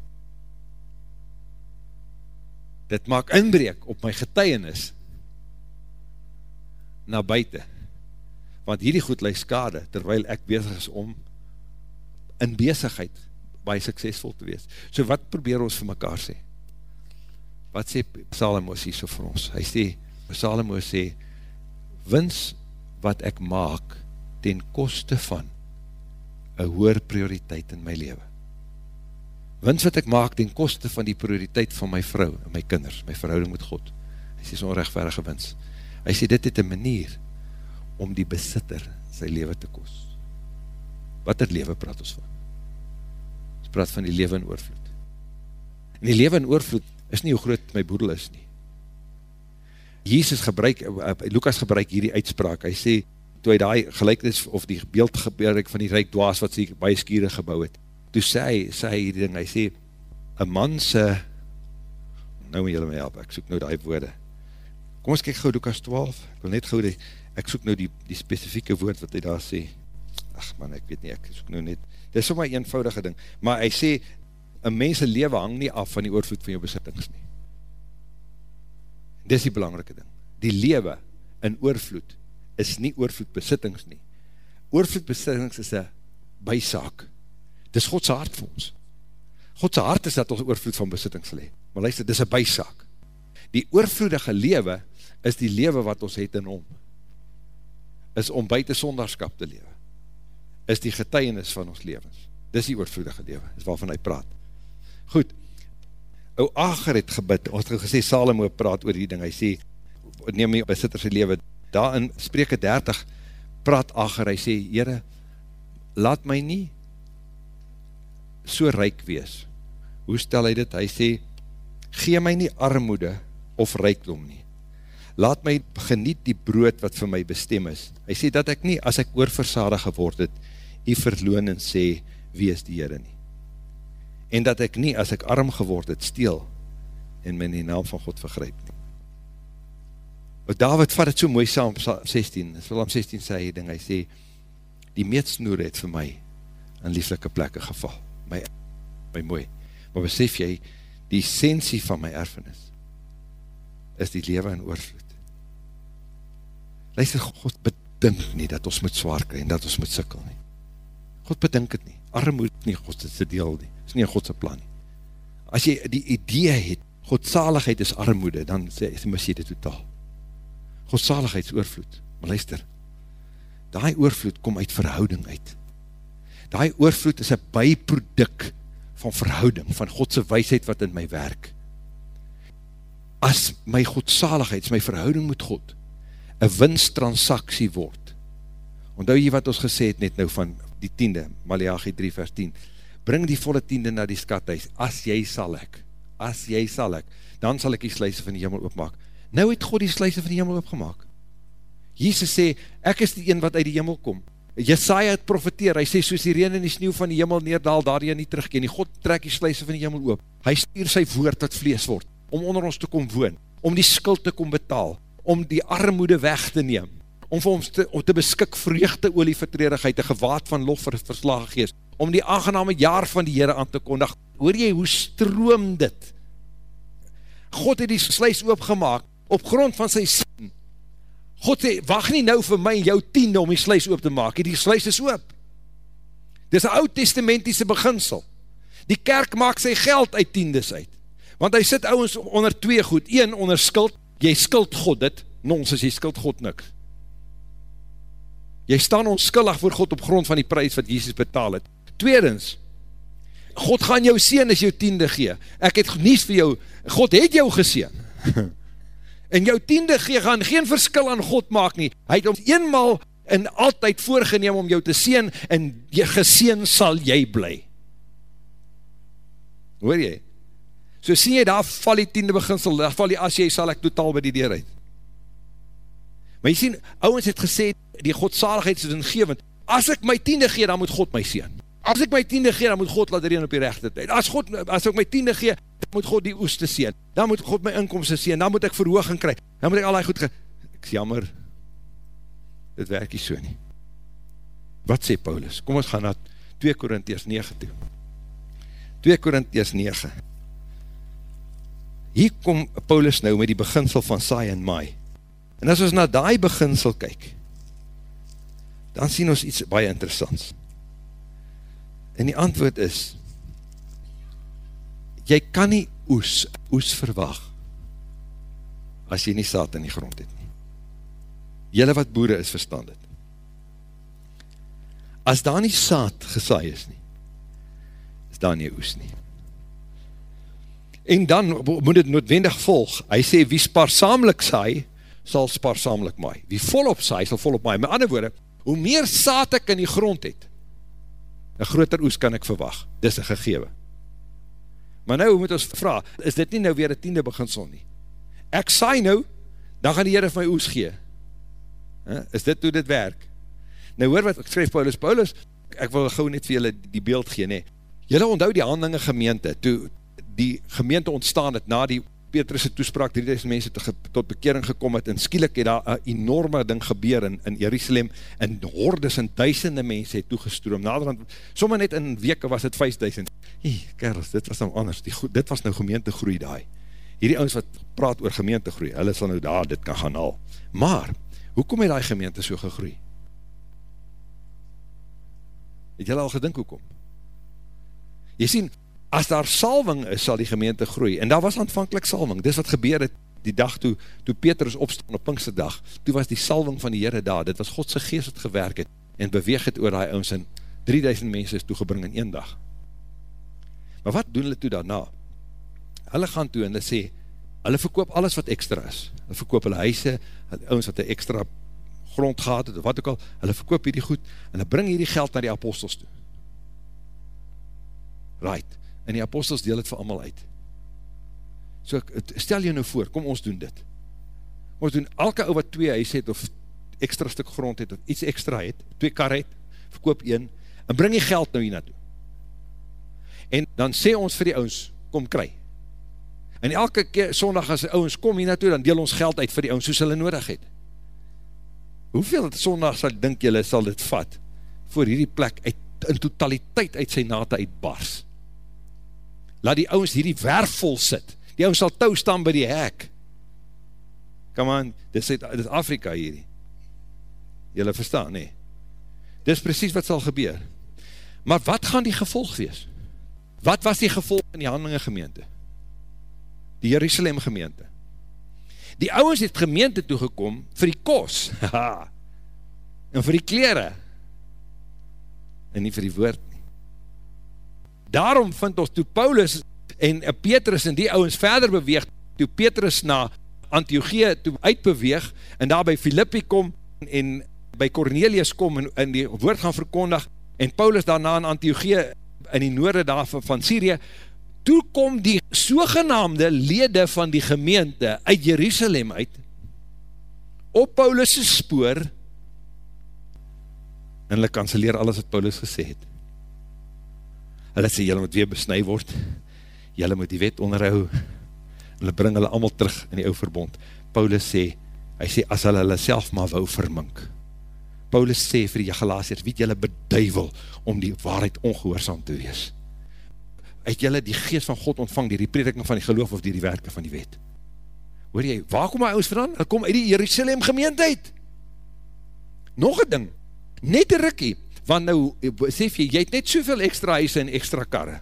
dit maak inbreek op my getuienis na buiten. Want hierdie goed leid skade, terwyl ek bezig is om in bezigheid baie suksesvol te wees. So wat probeer ons vir mekaar sê? Wat sê Salomo sê so vir ons? Hy sê, Salomo sê, wins wat ek maak ten koste van een hoer prioriteit in my leven wins wat ek maak ten koste van die prioriteit van my vrou en my kinders, my verhouding met God. Hy sê so onrechtverige wins. Hy sê dit het een manier om die besitter sy leven te kos. Wat het leven praat ons van? Ons praat van die leven in oorvloed. En die leven in oorvloed is nie hoe groot my boedel is nie. Jesus gebruik, eh, Lukas gebruik hierdie uitspraak, hy sê, toe hy die gelijknis of die beeld gebruik van die rijk dwaas wat sy baie skieren gebouw het, toe sê hy, sê hy die ding, hy sê, een man sê, nou moet julle my help, ek soek nou die woorde, kom ons kyk gauw Lukas 12, ek wil net gauw die, ek soek nou die, die specifieke woord wat hy daar sê, ach man, ek weet nie, ek soek nou net, dit is sommer eenvoudige ding, maar hy sê, een mense leven hang nie af van die oorvloed van jou besittings nie. Dis die belangrike ding. Die lewe in oorvloed is nie oorvloed besittings nie. Oorvloed besittings is een bysaak. Dis Godse hart vir ons. Godse hart is dat ons oorvloed van besittings lewe. Maar luister, dis een bysaak. Die oorvloedige lewe is die lewe wat ons het in hom. Is om buiten sondarskap te lewe. Is die getuienis van ons levens. Dis die oorvloedige lewe, is waarvan hy praat. Goed, ou Ager het gebid, ons het gesê, Salomo praat oor die ding, hy sê, neem my besitterse lewe, daar in spreke 30, praat Ager, hy sê, Heere, laat my nie so ryk wees. Hoe stel hy dit? Hy sê, gee my nie armoede of rijkdom nie. Laat my geniet die brood wat vir my bestem is. Hy sê dat ek nie, as ek oorversadig geword het, die verloon en sê, wie is die Heere nie. En dat ek nie, as ek arm geword het, steel en my in die naam van God vergryp nie. O David vat het so mooi saam, 16, Psalm 16 sê hy ding, hy sê, die meetsnoer het vir my in lieflike plekke geval. My, my mooi. Maar besef jy, die essentie van my erfenis is die lewe in oorvloed. Luister, God bedink nie dat ons moet zwaar kry en dat ons moet sikkel nie. God bedink het nie. Armoed nie God se deel nie. Is nie in Godse plan nie. As jy die idee het, Godsaligheid is armoede, dan sê, mis jy dit totaal. Godsaligheid is oorvloed. Maar luister, die oorvloed kom uit verhouding uit. Die oorvloed is een byproduk van verhouding, van Godse weisheid wat in my werk. As my godsaligheid, my verhouding met God, een winsttransaksie word, onthou jy wat ons gesê het net nou van die tiende, Malachi 3 vers 10, bring die volle tiende na die skathuis, as jy sal ek, as jy sal ek, dan sal ek die sluise van die hemel oopmaak. Nou het God die sluise van die hemel oopgemaak. Jesus sê, ek is die een wat uit die hemel kom. Jesaja het profeteer, hy sê, soos die reen en die sneeuw van die hemel neerdaal, daar jy nie terugkeen. Die God trek die sluise van die hemel oop. Hy stuur sy woord wat vlees word, om onder ons te kom woon, om die skuld te kom betaal, om die armoede weg te neem, om vir ons te, om te beskik vreugde olie vertredigheid, een gewaad van lof vir verslagen geest, om die aangename jaar van die Heere aan te kondig. Hoor jy, hoe stroom dit? God het die sluis oopgemaak, op grond van sy sin. God sê, wacht nie nou vir my en jou tiende om die sluis oop te maak, die sluis is oop. Dit is een oud testamentiese beginsel. Die kerk maak sy geld uit tiendes uit. Want hy sit ouwens onder twee goed. Een, onder skuld, jy skuld God dit, nons as jy skuld God niks. Jy staan onskuldig voor God op grond van die prijs wat Jesus betaal het. Tweedens, God gaan jou sien as jou tiende gee. Ek het nies vir jou, God het jou geseen. en jou tiende gee gaan geen verskil aan God maak nie. Hy het ons eenmaal en altyd voorgeneem om jou te seen en jy geseen sal jy bly. Hoor jy? So sien jy daar val die tiende beginsel, daar val die as jy sal ek totaal by die deur uit. Maar jy sien, ouwens het gesê, die godsaligheid is in gewend, as ek my tiende gee, dan moet God my seen. As ek my tiende gee, dan moet God laat erin op die rechte tyd. As, God, as ek my tiende gee, dan moet God die oeste seen. Dan moet God my inkomste seen. Dan moet ek verhooging kry. Dan moet ek al die goed ge... Ek is jammer. Dit werk nie so nie. Wat sê Paulus? Kom ons gaan na 2 Korinties 9 toe. 2 Korinties 9. Hier kom Paulus nou met die beginsel van saai en maai. En as ons na die beginsel kyk, dan sien ons iets baie interessants. En die antwoord is, jy kan nie oes, oes verwag, as jy nie saad in die grond het nie. Julle wat boere is, verstand het. As daar nie saad gesaai is nie, is daar nie oes nie. En dan moet het noodwendig volg. Hy sê, wie spaarsamelijk saai, sal spaarsamelijk maai. Wie volop saai, sal volop maai. Met ander woorde, hoe meer saad ek in die grond het, een groter oes kan ek verwag, dis een gegewe. Maar nou moet ons vraag, is dit nie nou weer een tiende beginsel nie? Ek saai nou, dan gaan die Heere vir my oes gee. Is dit hoe dit werk? Nou hoor wat, ek skryf Paulus, Paulus, ek wil gauw net vir julle die beeld gee, nee. Julle onthou die handelinge gemeente, toe die gemeente ontstaan het na die Petrus' toespraak, 3000 mense te, tot bekering gekom het, en skielik het daar een enorme ding gebeur in, in Jerusalem, en hordes en duisende mense het toegestroom, naderhand, somme net in weke was het 5000, hey, kerels, dit was nou anders, die, dit was nou gemeente groei daai, hierdie ouens wat praat oor gemeente groei, hulle sal nou daar dit kan gaan haal. Maar, hoekom het die gemeente so gegroei? Het julle al gedink hoekom? Jy sien, as daar salving is, sal die gemeente groei. En daar was aanvankelijk salving. Dis wat gebeur het die dag toe, toe Petrus opstaan op Pinkse dag, toe was die salving van die Heere daar. Dit was Godse geest wat gewerk het en beweeg het oor die ouds en 3000 mense is toegebring in een dag. Maar wat doen hulle toe daarna? Hulle gaan toe en hulle sê, hulle verkoop alles wat extra is. Hulle verkoop hulle huise, ouds wat een extra grond gehad het, wat ook al, hulle verkoop hierdie goed, en hulle bring hierdie geld na die apostels toe. Right, en die apostels deel het vir allemaal uit. So, stel jy nou voor, kom ons doen dit. Ons doen, elke ou wat twee huis het, of extra stuk grond het, of iets extra het, twee kar het, verkoop een, en bring die geld nou hier naartoe. En dan sê ons vir die ouds, kom kry. En elke keer, sondag as die ouds kom hier naartoe, dan deel ons geld uit vir die ouds, soos hulle nodig het. Hoeveel sondag sal, dink julle, sal dit vat, voor hierdie plek uit, in totaliteit uit sy nate uitbars. Laat die ouds hierdie werf vol sit, die ouds sal touw staan by die hek. Come on, dit is, dit is Afrika hierdie. Julle verstaan, nee. Dit is precies wat sal gebeur. Maar wat gaan die gevolg wees? Wat was die gevolg in die handelinge gemeente? Die Jerusalem gemeente. Die ouwens het gemeente toegekom vir die kos. en vir die kleren. En nie vir die woord. Daarom vind ons toe Paulus en Petrus en die ouwens verder beweeg, toe Petrus na Antiochie toe uitbeweeg, en daar by Filippi kom, en by Cornelius kom, en, en die woord gaan verkondig, en Paulus daarna in Antiochie in die noorde daarvan van Syrië, toe kom die sogenaamde lede van die gemeente uit Jerusalem uit, op Paulus' spoor, en hulle kanseleer alles wat Paulus gesê het. Hulle sê, julle moet weer besnui word, julle moet die wet onderhou, hulle bring hulle allemaal terug in die ou verbond. Paulus sê, hy sê, as hulle hulle self maar wou vermink, Paulus sê vir die Galatiërs, wie het julle beduivel om die waarheid ongehoorzaam te wees? Het julle die geest van God ontvang die prediking van die geloof of dier die werke van die wet? Hoor jy, waar kom my ouders vandaan? Hulle kom uit die Jerusalem gemeentheid. Nog een ding, net een rikkie, want nou, sê jy, jy het net soveel extra huise en extra karre.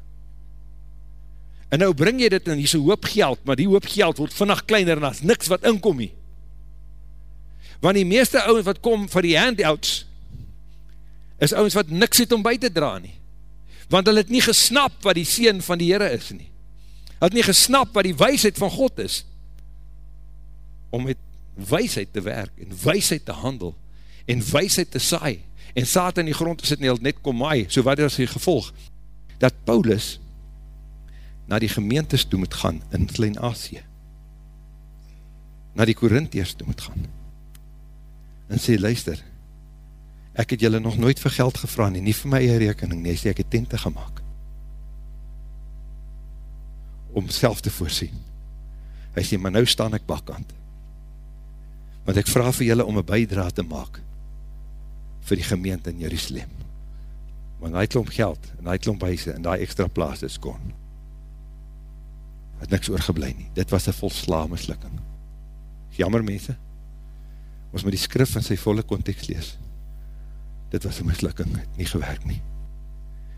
En nou bring jy dit in die so hoop geld, maar die hoop geld word vannacht kleiner en as niks wat inkom nie. Want die meeste ouwens wat kom vir die handouts, is ouwens wat niks het om by te dra nie, want hulle het nie gesnap wat die sien van die Heere is nie, hulle het nie gesnap wat die weisheid van God is, om met weisheid te werk, en weisheid te handel, en weisheid te saai, en saad in die grond is het nie, net kom maai, so wat is die gevolg, dat Paulus, na die gemeentes toe moet gaan, in Klein-Asie, na die Korintheers toe moet gaan, en sê, luister, ek het julle nog nooit vir geld gevra nie, nie vir my eie rekening nie, sê ek het tente gemaakt, om self te voorsien. Hy sê, maar nou staan ek bakkant, want ek vraag vir julle om een bijdra te maak, vir die gemeente in Jerusalem, want hy klomp geld, en hy klomp huise, en die extra plaas is kon, het niks oorgeblij nie, dit was een volsla mislukking, jammer mense, ons met die skrif in sy volle context lees. Dit was een mislukking, het nie gewerk nie.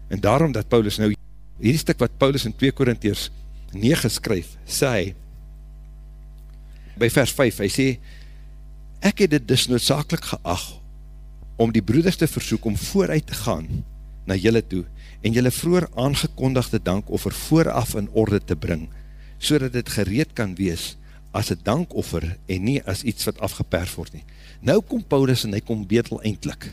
En daarom dat Paulus nou, hierdie stuk wat Paulus in 2 Korintiers 9 skryf, sê hy, by vers 5, hy sê, ek het dit dus noodzakelijk geacht, om die broeders te versoek om vooruit te gaan na julle toe, en julle vroeger aangekondigde dankoffer vooraf in orde te bring, so dat het gereed kan wees, as een dankoffer en nie as iets wat afgeperf word nie. Nou kom Paulus en hy kom bedel eindelijk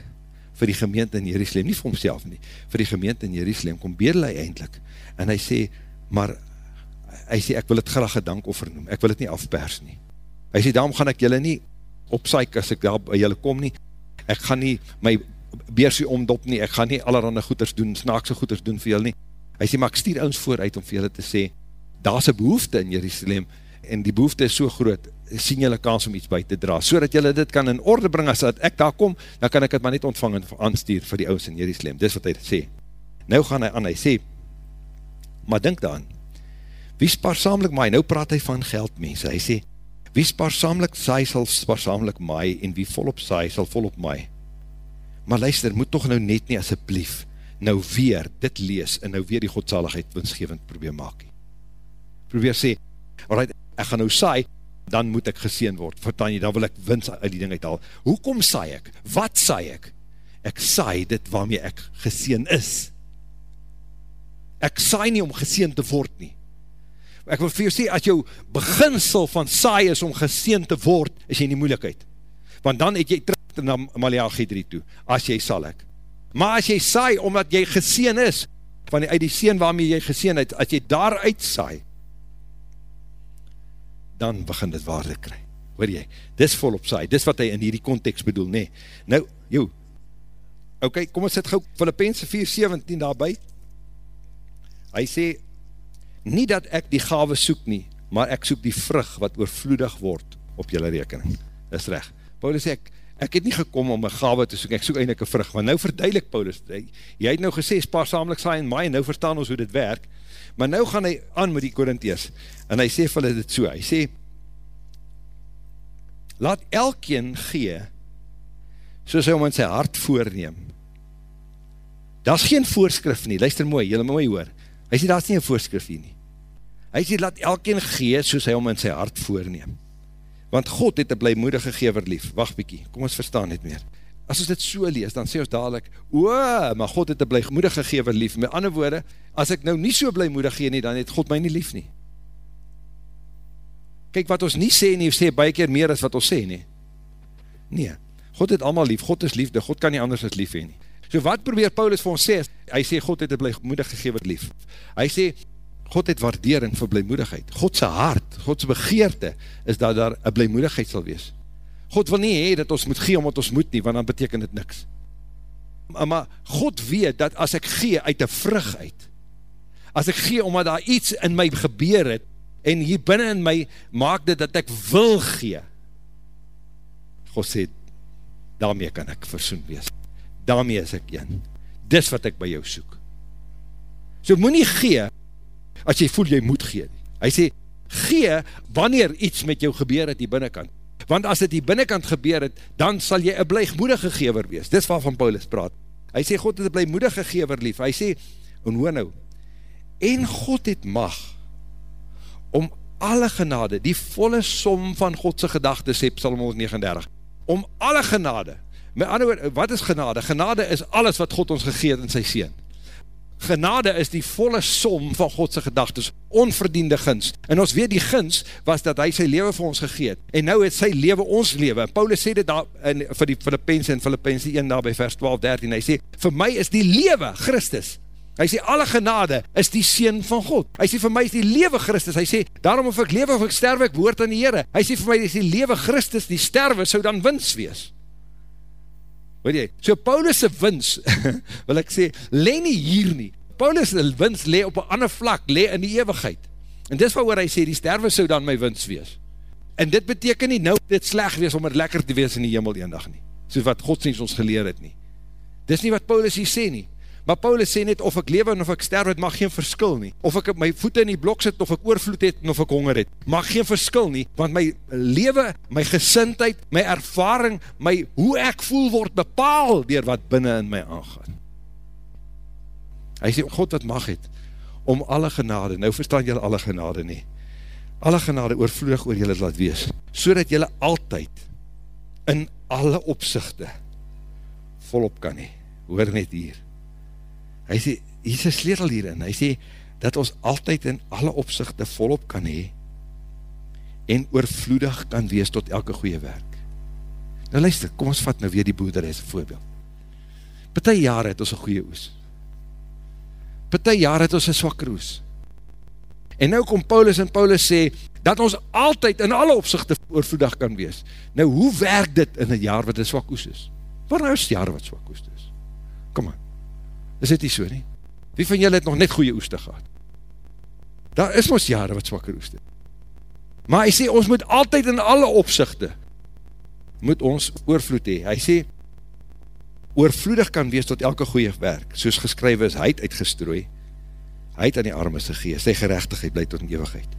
vir die gemeente in Jerusalem, nie vir homself nie, vir die gemeente in Jerusalem, kom bedel hy eindelijk, en hy sê, maar, hy sê, ek wil het graag een dankoffer noem, ek wil het nie afpers nie. Hy sê, daarom gaan ek julle nie opsaik as ek daar by julle kom nie, ek gaan nie my beersie omdop nie, ek gaan nie allerhande goeders doen, snaakse goeders doen vir julle nie. Hy sê, maar ek stier ons vooruit om vir julle te sê, daar is een behoefte in Jerusalem, en die behoefte is so groot, sien jylle kans om iets by te dra, so dat jylle dit kan in orde bring, as ek daar kom, dan kan ek het maar net ontvang en aanstuur vir die ouds in Jerusalem, dis wat hy sê. Nou gaan hy aan, hy sê, maar denk daan, wie spaarsamelijk maai, nou praat hy van geld mense, hy sê, wie spaarsamelijk saai sal spaarsamelijk maai, en wie volop saai sal volop maai. Maar luister, moet toch nou net nie asjeblief, nou weer dit lees, en nou weer die godsaligheid winsgevend probeer maak. Probeer sê, alright, ek gaan nou saai, dan moet ek geseen word, vertaan jy, dan wil ek wins uit die ding uithaal. Hoekom saai ek? Wat saai ek? Ek saai dit waarmee ek geseen is. Ek saai nie om geseen te word nie. Ek wil vir jou sê, as jou beginsel van saai is om geseen te word, is jy in die moeilikheid. Want dan het jy terug na Malachi 3 toe, as jy sal ek. Maar as jy saai, omdat jy geseen is, van die, uit die seen waarmee jy geseen het, as jy daaruit saai, dan begin dit waarde kry. Hoor jy, dis volop saai, dis wat hy in hierdie context bedoel, nee. Nou, joh, ok, kom ons sit gauw, Filippense 4,17 daarby, hy sê, nie dat ek die gave soek nie, maar ek soek die vrug wat oorvloedig word op jylle rekening. Dis recht. Paulus sê, ek, ek het nie gekom om een gave te soek, ek soek eindelijk een vrug, want nou verduidelik Paulus, jy het nou gesê, spaarsamelijk saai en maai, nou verstaan ons hoe dit werk, maar nou gaan hy aan met die Korintheers, en hy sê vir hulle dit so, hy sê, laat elkeen gee, soos hy om in sy hart voorneem. Daar is geen voorskrif nie, luister mooi, jylle mooi hoor, hy sê, daar is nie een voorskrif nie, hy sê, laat elkeen gee, soos hy om in sy hart voorneem, want God het een blijmoedige gever lief, wacht bykie, kom ons verstaan dit meer, as ons dit so lees, dan sê ons dadelijk, o, maar God het een blijmoedige gever lief, met ander woorde, as ek nou nie so blijmoedig gee nie, dan het God my nie lief nie, kyk wat ons nie sê nie, sê baie keer meer as wat ons sê nie. Nee, God het allemaal lief, God is liefde, God kan nie anders as lief heen nie. So wat probeer Paulus vir ons sê, hy sê God het een blijmoedig gegeven lief. Hy sê, God het waardering vir blijmoedigheid. Godse hart, Godse begeerte, is dat daar een blijmoedigheid sal wees. God wil nie hee dat ons moet gee omdat ons moet nie, want dan beteken dit niks. Maar, God weet dat as ek gee uit die vrug uit, as ek gee omdat daar iets in my gebeur het, en hier binnen in my maak dit dat ek wil gee. God sê, daarmee kan ek versoen wees. Daarmee is ek een. Dis wat ek by jou soek. So moet nie gee, as jy voel jy moet gee. Hy sê, gee wanneer iets met jou gebeur het die binnenkant. Want as het die binnenkant gebeur het, dan sal jy een blijgmoedige gever wees. Dis waarvan Paulus praat. Hy sê, God het een blijmoedige gever lief. Hy sê, en hoe nou? En God het mag, om alle genade, die volle som van Godse gedachte, sê Psalm 139, om alle genade, met ander woord, wat is genade? Genade is alles wat God ons gegeet in sy seen. Genade is die volle som van Godse gedagtes, onverdiende gins. En ons weet die gins was dat hy sy leven vir ons gegeet. En nou het sy leven ons leven. Paulus sê dit daar in, vir die Filippense en Filippense 1 daar by vers 12, 13. Hy sê, vir my is die leven Christus. Hy sê, alle genade is die Seen van God. Hy sê, vir my is die lewe Christus. Hy sê, daarom of ek lewe of ek sterwe, ek woord aan die Heere. Hy sê, vir my is die lewe Christus, die sterwe, sou dan wins wees. Weet jy, so Paulus' wins, wil ek sê, le nie hier nie. Paulus' wins le op een ander vlak, le in die eeuwigheid. En dis wat hy sê, die sterwe sou dan my wins wees. En dit beteken nie, nou dit sleg wees, om het lekker te wees in die hemel een dag nie. So wat godsdienst ons geleer het nie. Dis nie wat Paulus hier sê nie. Maar Paulus sê net, of ek lewe en of ek sterwe, het mag geen verskil nie. Of ek my voete in die blok sit, of ek oorvloed het, of ek honger het. Mag geen verskil nie, want my lewe, my gesintheid, my ervaring, my, hoe ek voel word bepaal, dier wat binnen in my aangaan. Hy sê, God wat mag het, om alle genade, nou verstaan jylle alle genade nie, alle genade oorvloedig oor jylle laat wees, so dat jylle altyd, in alle opzichte, volop kan nie, hoor net hier, hy sê, hier is een sleutel hierin, hy sê, dat ons altyd in alle opzichte volop kan hee, en oorvloedig kan wees tot elke goeie werk. Nou luister, kom ons vat nou weer die boerder as een voorbeeld. Partij jare het ons een goeie oes. Partij jare het ons een swakker oes. En nou kom Paulus en Paulus sê, dat ons altyd in alle opzichte oorvloedig kan wees. Nou, hoe werk dit in een jaar wat een swak oes is? Waar nou is die jaar wat swak oes is? Kom aan. Is dit nie so nie? Wie van julle het nog net goeie oeste gehad? Daar is ons jare wat swakker oeste. Maar hy sê, ons moet altyd in alle opzichte, moet ons oorvloed hee. Hy sê, oorvloedig kan wees tot elke goeie werk, soos geskrywe is, hy het uitgestrooi. hy het aan die armes gegee, sy gerechtigheid bly tot in eeuwigheid.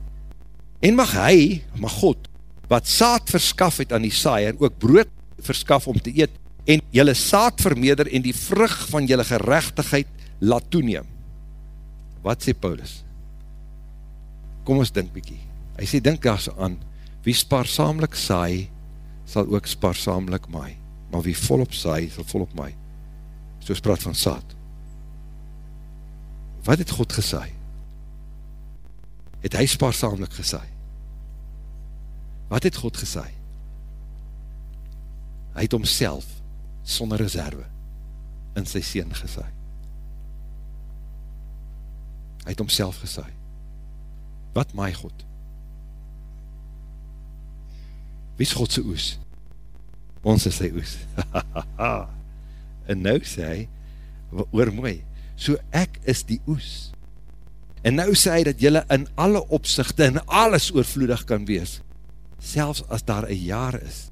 En mag hy, mag God, wat saad verskaf het aan die saaier, ook brood verskaf om te eet, en jylle saad vermeerder en die vrug van jylle gerechtigheid laat toeneem. Wat sê Paulus? Kom ons dink bykie. Hy sê, dink daar so aan, wie spaarsamelijk saai, sal ook spaarsamelijk maai. Maar wie volop saai, sal volop maai. So praat van saad. Wat het God gesaai? Het hy spaarsamelijk gesaai? Wat het God gesaai? Hy het homself, sonder reserve, in sy sien gesaai. Hy het homself gesaai. Wat maai God? Wie is God sy oes? Ons is sy oes. en nou sê hy, oor mooi, so ek is die oes. En nou sê hy dat jylle in alle opzichte en alles oorvloedig kan wees selfs as daar een jaar is.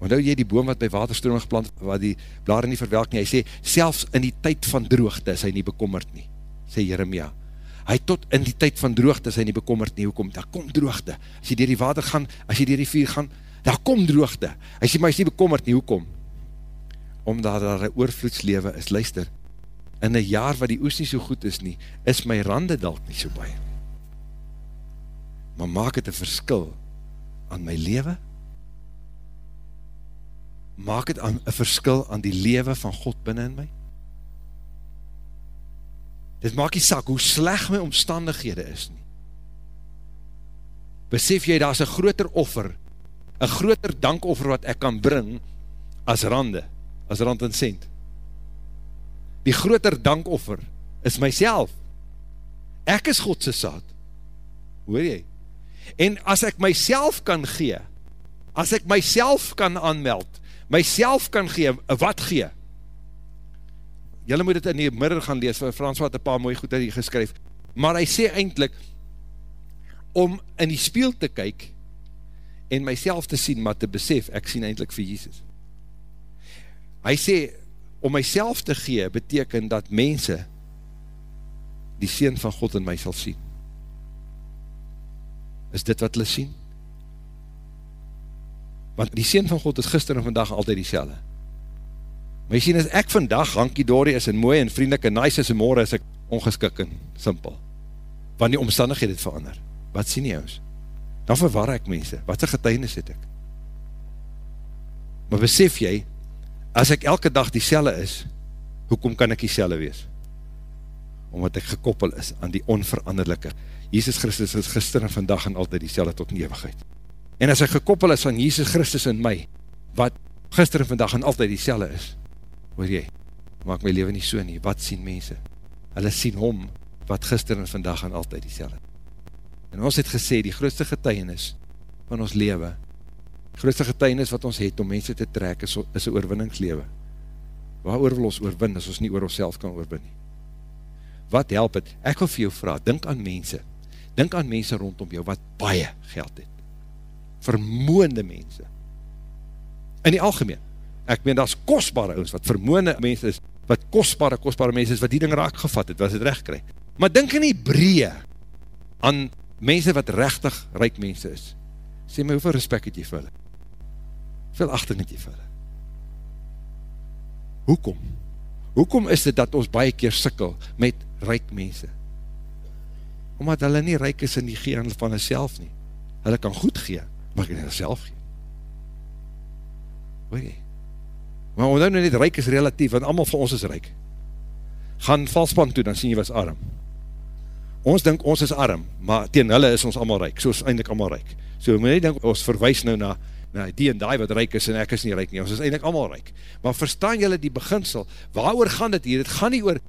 Want nou jy die boom wat by waterstroom geplant, wat die blare nie verwelk nie, hy sê, selfs in die tyd van droogte is hy nie bekommerd nie, sê Jeremia. Hy tot in die tyd van droogte is hy nie bekommerd nie, hoekom? Daar kom droogte. As jy dier die water gaan, as jy dier die vuur gaan, daar kom droogte. Hy sê, maar hy is nie bekommerd nie, hoekom? Omdat daar een oorvloedslewe is, luister, in een jaar wat die oes nie so goed is nie, is my rande dalk nie so baie. Maar maak het een verskil, aan my leven? Maak aan, een verskil aan die leven van God binnen in my? Dit maak die sak, hoe sleg my omstandighede is nie. Besef jy, daar is een groter offer, een groter dankoffer wat ek kan bring, as rande, as rand en cent. Die groter dankoffer is myself. Ek is Godse saad. Hoor jy? En as ek myself kan gee, as ek myself kan aanmeld, myself kan gee, wat gee? Julle moet dit in die middag gaan lees, Frans wat een paar mooi goed hier geskryf, maar hy sê eindelijk, om in die spiel te kyk, en myself te sien, maar te besef, ek sien eindelijk vir Jesus. Hy sê, om myself te gee, beteken dat mense, die Seen van God in my sal sien is dit wat hulle sien? Want die Seen van God is gister en vandag altyd die selle. Maar jy sien, as ek vandag hankie dorie is en mooi en vriendelik en nice is en morgen is ek ongeskik en simpel. Want die omstandigheid het verander. Wat sien jy ons? Dan verwar ek mense. Wat sy getuinis het ek? Maar besef jy, as ek elke dag die selle is, hoekom kan ek die selle wees? Omdat ek gekoppel is aan die onveranderlijke Jesus Christus is gister en vandag en altyd die selle tot in eeuwigheid. En as hy gekoppel is aan Jesus Christus in my, wat gister en vandag en altyd die selle is, hoor jy, maak my leven nie so nie, wat sien mense? Hulle sien hom, wat gister en vandag en altyd die selle. En ons het gesê, die grootste getuienis van ons leven, die grootste getuienis wat ons het om mense te trek, is, is een oorwinningslewe. Waar oor wil ons oorwin, as ons nie oor ons kan oorwin nie? Wat help het? Ek wil vir jou vraag, dink aan mense, Dink aan mense rondom jou wat baie geld het. Vermoende mense. In die algemeen. Ek meen, dat is kostbare ons, wat vermoende mense is, wat kostbare, kostbare mense is, wat die ding raak gevat het, wat het recht krijg. Maar dink in die breë aan mense wat rechtig rijk mense is. Sê my, hoeveel respect het jy vir hulle? Veel achting het jy vir hulle? Hoekom? Hoekom is dit dat ons baie keer sikkel met rijk mense? omdat hulle nie rijk is in die gee van hulle self nie. Hulle kan goed gee, maar kan hulle self gee. Hoor jy? Maar omdat nou net rijk is relatief, want allemaal van ons is rijk. Gaan valspan toe, dan sien jy was arm. Ons denk ons is arm, maar tegen hulle is ons allemaal rijk, so is eindelijk allemaal rijk. So moet jy denk, ons verwijs nou na, na die en die wat rijk is en ek is nie rijk nie, ons is eindelijk allemaal rijk. Maar verstaan jylle die beginsel, waar gaan dit hier? Het gaan nie oor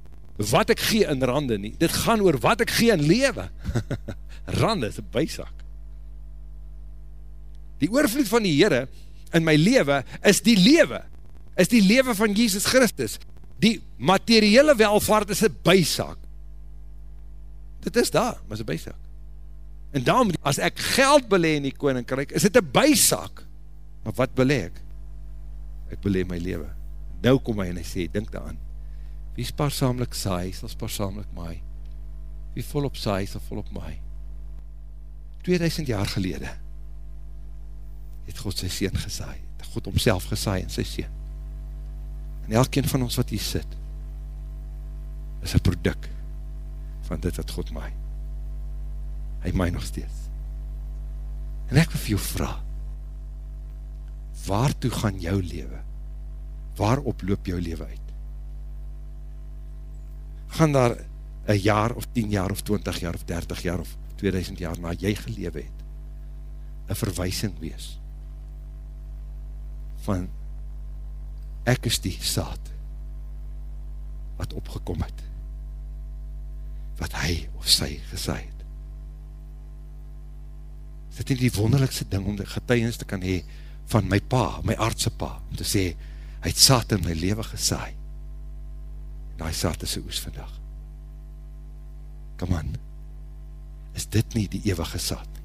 wat ek gee in rande nie, dit gaan oor wat ek gee in lewe. rande is een bijsak. Die oorvloed van die Heere in my lewe is die lewe, is die lewe van Jesus Christus. Die materiële welvaart is een bijsak. Dit is daar, maar is een bijsak. En daarom, as ek geld belee in die koninkrijk, is dit een bijsak. Maar wat belee ek? Ek belee my lewe. Nou kom hy en hy sê, denk daar aan, wie spaarsamelijk saai, sal spaarsamelijk maai. wie volop saai, sal volop maai. 2000 jaar gelede het God sy sien gesaai, het God homself gesaai in sy sien. En elkeen van ons wat hier sit, is een product van dit wat God maai. Hy maai nog steeds. En ek wil vir jou vraag, waartoe gaan jou leven? Waarop loop jou leven uit? Gaan daar een jaar of 10 jaar of 20 jaar of 30 jaar of 2000 jaar na jy gelewe het, een verwijsing wees van ek is die saad wat opgekom het wat hy of sy gesaai het. Is dit nie die wonderlikste ding om die getuiens te kan hee van my pa, my aardse pa, om te sê, hy het saad in my leven gesaai. En hy saad is oes vandag. Come on, is dit nie die eeuwige saad?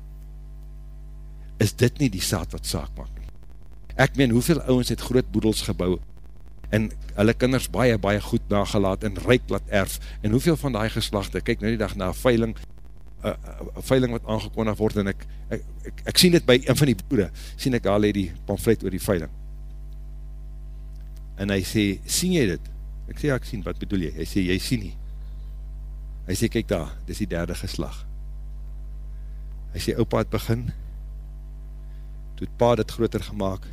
Is dit nie die saad wat saak maak nie? Ek meen, hoeveel ouwens het groot boedels gebouw, en hulle kinders baie, baie goed nagelaat, en rijk laat erf, en hoeveel van die geslachte, kyk nou die dag na veiling, een veiling wat aangekondig word, en ek, ek, ek, ek sien dit by een van die boere, sien ek al die pamflet oor die veiling, en hy sê, sien jy dit? Ek sê, ja, ek sien, wat bedoel jy? Hy sê, jy sien nie. Hy sê, kyk daar, dit die derde geslag. Hy sê, opa het begin, toe het pa dit groter gemaakt,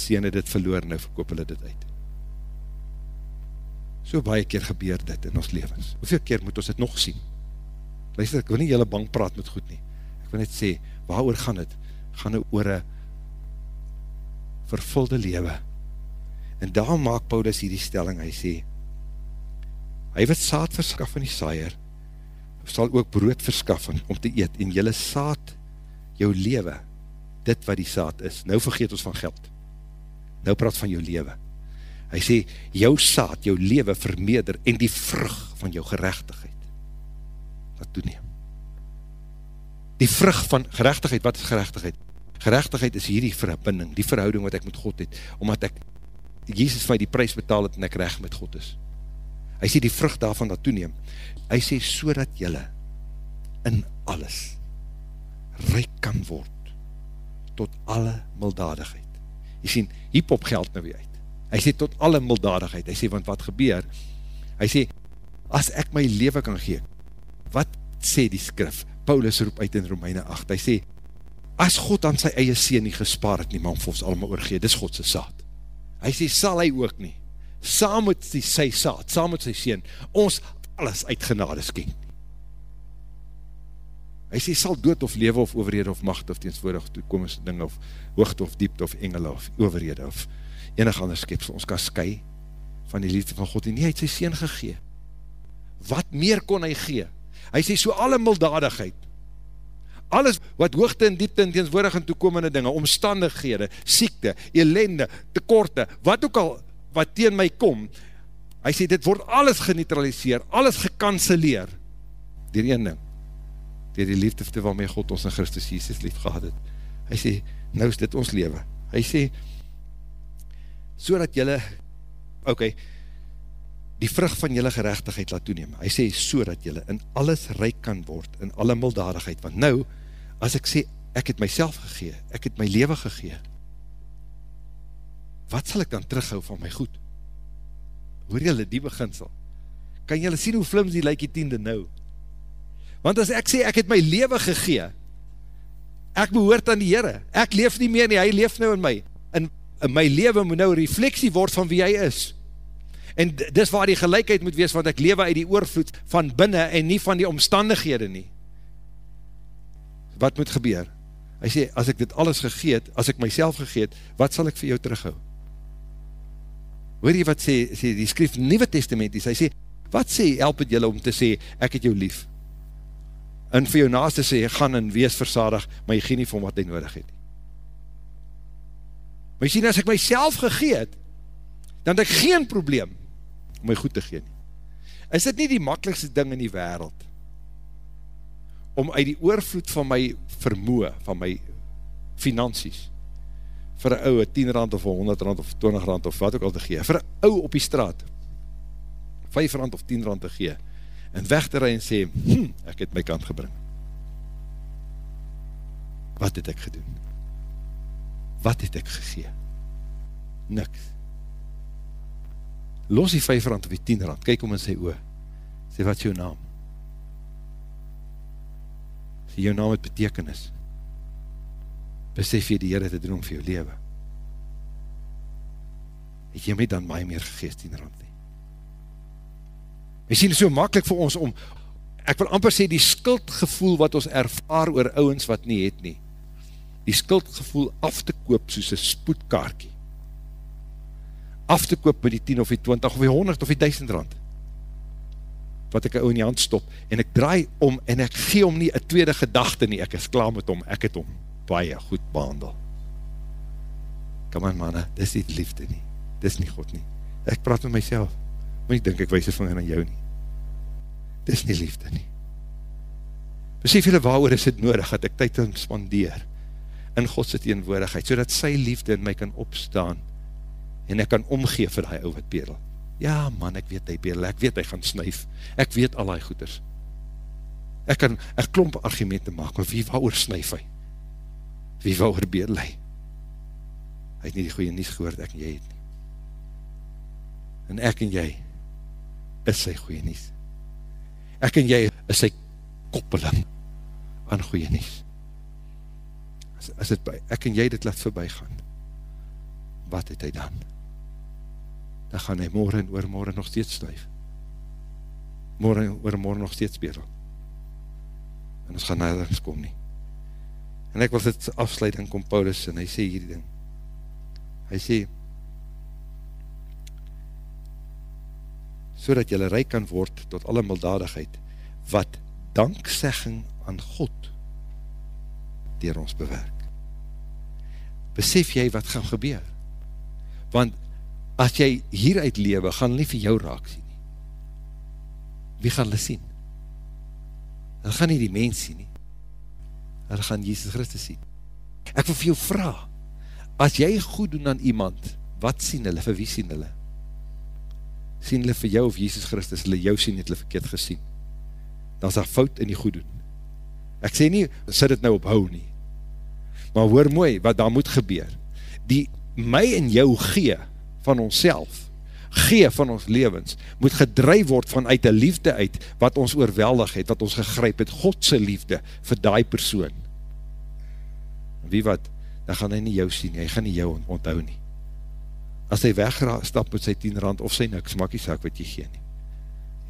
sien het dit verloor, nou verkoop hulle dit uit. So baie keer gebeur dit in ons levens. Hoeveel keer moet ons dit nog sien? Luister, ek wil nie jylle bang praat met goed nie. Ek wil net sê, waar oor gaan het? Gaan het oor een vervulde lewe. En daar maak Paulus hierdie stelling, hy sê, hy wat saad verskaf in die saaier, sal ook brood verskaf om te eet, en jylle saad jou lewe, dit wat die saad is. Nou vergeet ons van geld. Nou praat van jou lewe. Hy sê, jou saad, jou lewe vermeerder en die vrug van jou gerechtigheid. Wat toeneem. Die vrug van gerechtigheid, wat is gerechtigheid? Gerechtigheid is hierdie verbinding, die verhouding wat ek met God het, omdat ek, Jezus vir die prijs betaal het en ek recht met God is. Hy sê die vrug daarvan dat toeneem. Hy sê, so dat jylle in alles rijk kan word tot alle mildadigheid. Jy sien, hiphop geld nou weer uit. Hy sê, tot alle mildadigheid. Hy sê, want wat gebeur? Hy sê, as ek my leven kan gee, wat sê die skrif? Paulus roep uit in Romeine 8. Hy sê, as God aan sy eie seen nie gespaar het nie, maar om vir ons allemaal oorgee, dis Godse saad. Hy sê, sal hy ook nie, saam met die, sy saad, saam met sy seen, ons alles uit genade skenk. Hy sê, sal dood of lewe of overhede of macht of teenswoordig toekomende ding of hoogte of diepte of engele of overhede of enig ander skepsel, ons kan sky van die liefde van God en nie, hy het sy seen gegee. Wat meer kon hy gee? Hy sê, so alle mildadigheid, alles wat hoogte en diepte en teenswoordig en toekomende dinge, omstandighede, siekte, elende, tekorte, wat ook al, wat teen my kom, hy sê, dit word alles geneutraliseer, alles gekanceleer, dier een ding, dier die liefde waarmee God ons in Christus Jesus lief gehad het. Hy sê, nou is dit ons leven. Hy sê, so dat jylle, ok, die vrug van jylle gerechtigheid laat toeneem. Hy sê, so dat jylle in alles rijk kan word, in alle mildadigheid. Want nou, as ek sê, ek het myself gegee, ek het my leven gegee, wat sal ek dan terughou van my goed? Hoor jylle die beginsel? Kan jylle sien hoe flimsy lyk die tiende nou? Want as ek sê, ek het my leven gegee, ek behoort aan die Heere, ek leef nie meer nie, hy leef nou in my, en, en my leven moet nou refleksie word van wie hy is, en dis waar die gelijkheid moet wees, want ek lewe uit die oorvloed van binnen, en nie van die omstandighede nie. Wat moet gebeur? Hy sê, as ek dit alles gegeet, as ek myself gegeet, wat sal ek vir jou terughou? Hoor jy wat sê, sê die skrif Nieuwe Testament is, hy sê, wat sê, help het julle om te sê, ek het jou lief, en vir jou naast te sê, gaan en wees versadig, maar jy gee nie van wat hy nodig het. Maar jy sê, as ek myself gegeet, dan het ek geen probleem om my goed te gee nie. Is dit nie die makkelijkste ding in die wereld, om uit die oorvloed van my vermoe, van my finansies, vir een ouwe 10 rand of 100 rand of 20 rand of wat ook al te gee, vir een ouwe op die straat, 5 rand of 10 rand te gee, en weg te rij en sê, hm, ek het my kant gebring. Wat het ek gedoen? Wat het ek gegee? Niks. Los die 5 rand of die 10 rand, kyk om in sy oor. Sê, wat is jou naam? Sê, jou naam het betekenis. Besef jy die Heer te doen om vir jou leven. Het jy my dan my meer gegeest 10 rand nie? Jy sien, so makkelijk vir ons om, ek wil amper sê, die skuldgevoel wat ons ervaar oor ouwens wat nie het nie, die skuldgevoel af te koop soos een spoedkaarkie. Af te koop met die 10 of die 20 of die 100 of die 1000 rand. Wat ek ou in die hand stop. En ek draai om en ek gee om nie een tweede gedachte nie. Ek is klaar met hom. Ek het hom baie goed behandel. Kom aan manne, dis nie liefde nie. Dis nie God nie. Ek praat met myself. Maar ek denk ek wees van aan jou nie. Dis nie liefde nie. Besef julle waar is het nodig dat ek tyd kan spandeer in Godse teenwoordigheid, so dat sy liefde in my kan opstaan, en ek kan omgee vir die ou wat bedel. Ja man, ek weet hy bedel, ek weet hy gaan snuif, ek weet al die goeders. Ek kan een klomp argumente maak, maar wie waar snuif hy? Wie waar bedel hy? Hy het nie die goeie nies gehoord, ek en jy het nie. En ek en jy is sy goeie nies. Ek en jy is sy koppeling aan goeie nies as, as het ek en jy dit laat voorbij gaan, wat het hy dan? Dan gaan hy morgen en oormorgen nog steeds sluif. Morgen en oormorgen nog steeds bedel. En ons gaan nergens kom nie. En ek wil dit afsluit en kom Paulus en hy sê hierdie ding. Hy sê, so dat jylle rijk kan word tot alle mildadigheid, wat danksegging aan God dier ons bewerk. Besef jy wat gaan gebeur? Want as jy hieruit lewe, gaan nie vir jou raak sien nie. Wie gaan hulle sien? Hulle gaan nie die mens sien nie. Hulle gaan Jesus Christus sien. Ek wil vir jou vraag, as jy goed doen aan iemand, wat sien hulle, vir wie sien hulle? Sien hulle vir jou of Jesus Christus, hulle jou sien, het hulle verkeerd gesien. Dan is daar fout in die goed doen. Ek sê nie, sit het nou op hou nie. Maar hoor mooi, wat daar moet gebeur. Die my en jou gee van ons gee van ons levens, moet gedry word vanuit die liefde uit, wat ons oorweldig het, wat ons gegryp het, Godse liefde, vir die persoon. Wie wat, dan gaan hy nie jou sien, hy gaan nie jou onthou nie. As hy wegstap met sy 10 rand, of sy niks, maak die saak wat jy gee nie.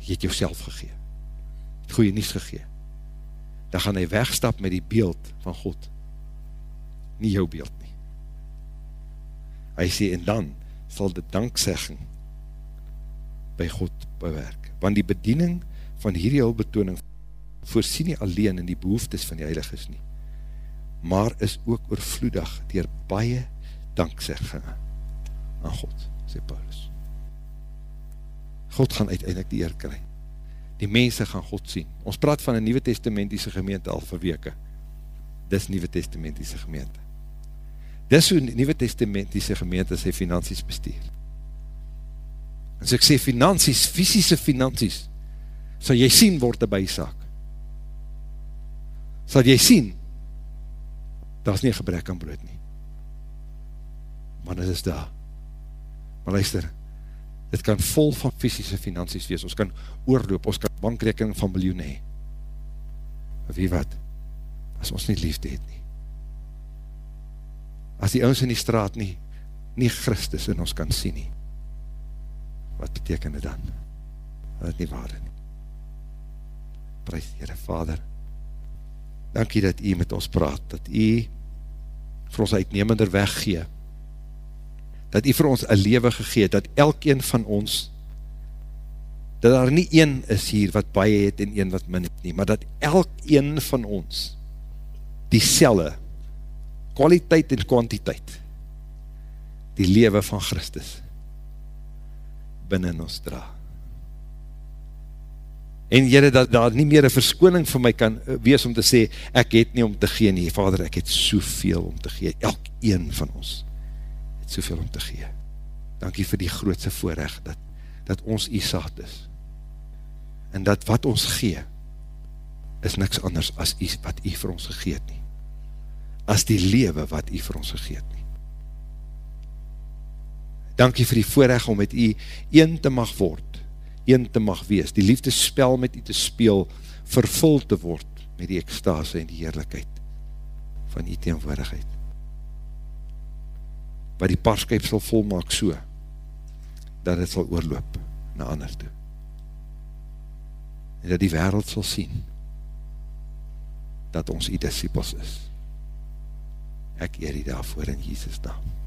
Jy het jou gegee, het goeie nies gegee. Dan gaan hy wegstap met die beeld van God, nie jou beeld nie. Hy sê, en dan sal die danksegging by God bewerk. Want die bediening van hierdie hulbetoning voorsien nie alleen in die behoeftes van die heiliges nie, maar is ook oorvloedig dier baie danksegging aan God, sê Paulus. God gaan uiteindelik die eer kry. Die mense gaan God sien. Ons praat van een Nieuwe Testamentiese gemeente al vir weke. Dis Nieuwe Testamentiese gemeente. Dis hoe Nieuwe Testamentiese gemeente sy finansies bestuur. En so ek sê finansies, fysische finansies, sal jy sien word een bijsaak. Sal jy sien, daar is nie gebrek aan brood nie. Maar dit is daar. Maar luister, dit kan vol van fysische finansies wees, ons kan oorloop, ons kan bankrekening van miljoen hee. Maar wie wat, as ons nie liefde het nie, as die ons in die straat nie, nie Christus in ons kan sien nie, wat beteken dit dan? Wat nie waarde nie. Prijs die Heere Vader, dankie dat u met ons praat, dat u vir ons uitnemender weggee, dat u vir ons een lewe gegee, dat elkeen van ons, dat daar nie een is hier wat baie het en een wat min het nie, maar dat elkeen van ons die selle kwaliteit en kwantiteit, die lewe van Christus, binnen ons dra. En jyre, dat daar nie meer een verskoning vir my kan eh, wees om te sê, ek het nie om te gee nie, vader, ek het soveel om te gee, elk een van ons soveel om te gee. Dankie vir die grootse voorrecht, dat, dat ons die saad is. en dat wat ons gee, is niks anders as iets wat u vir ons gegeet nie. As die lewe wat u vir ons gegeet nie. Dankie vir die voorrecht om met u een te mag word, een te mag wees, die liefde spel met u te speel, vervul te word met die ekstase en die heerlijkheid van die teenwoordigheid. Wat die parskuip sal volmaak so, dat het sal oorloop na ander toe. En dat die wereld sal sien, dat ons die disciples is. Ek eer die daarvoor in Jesus naam.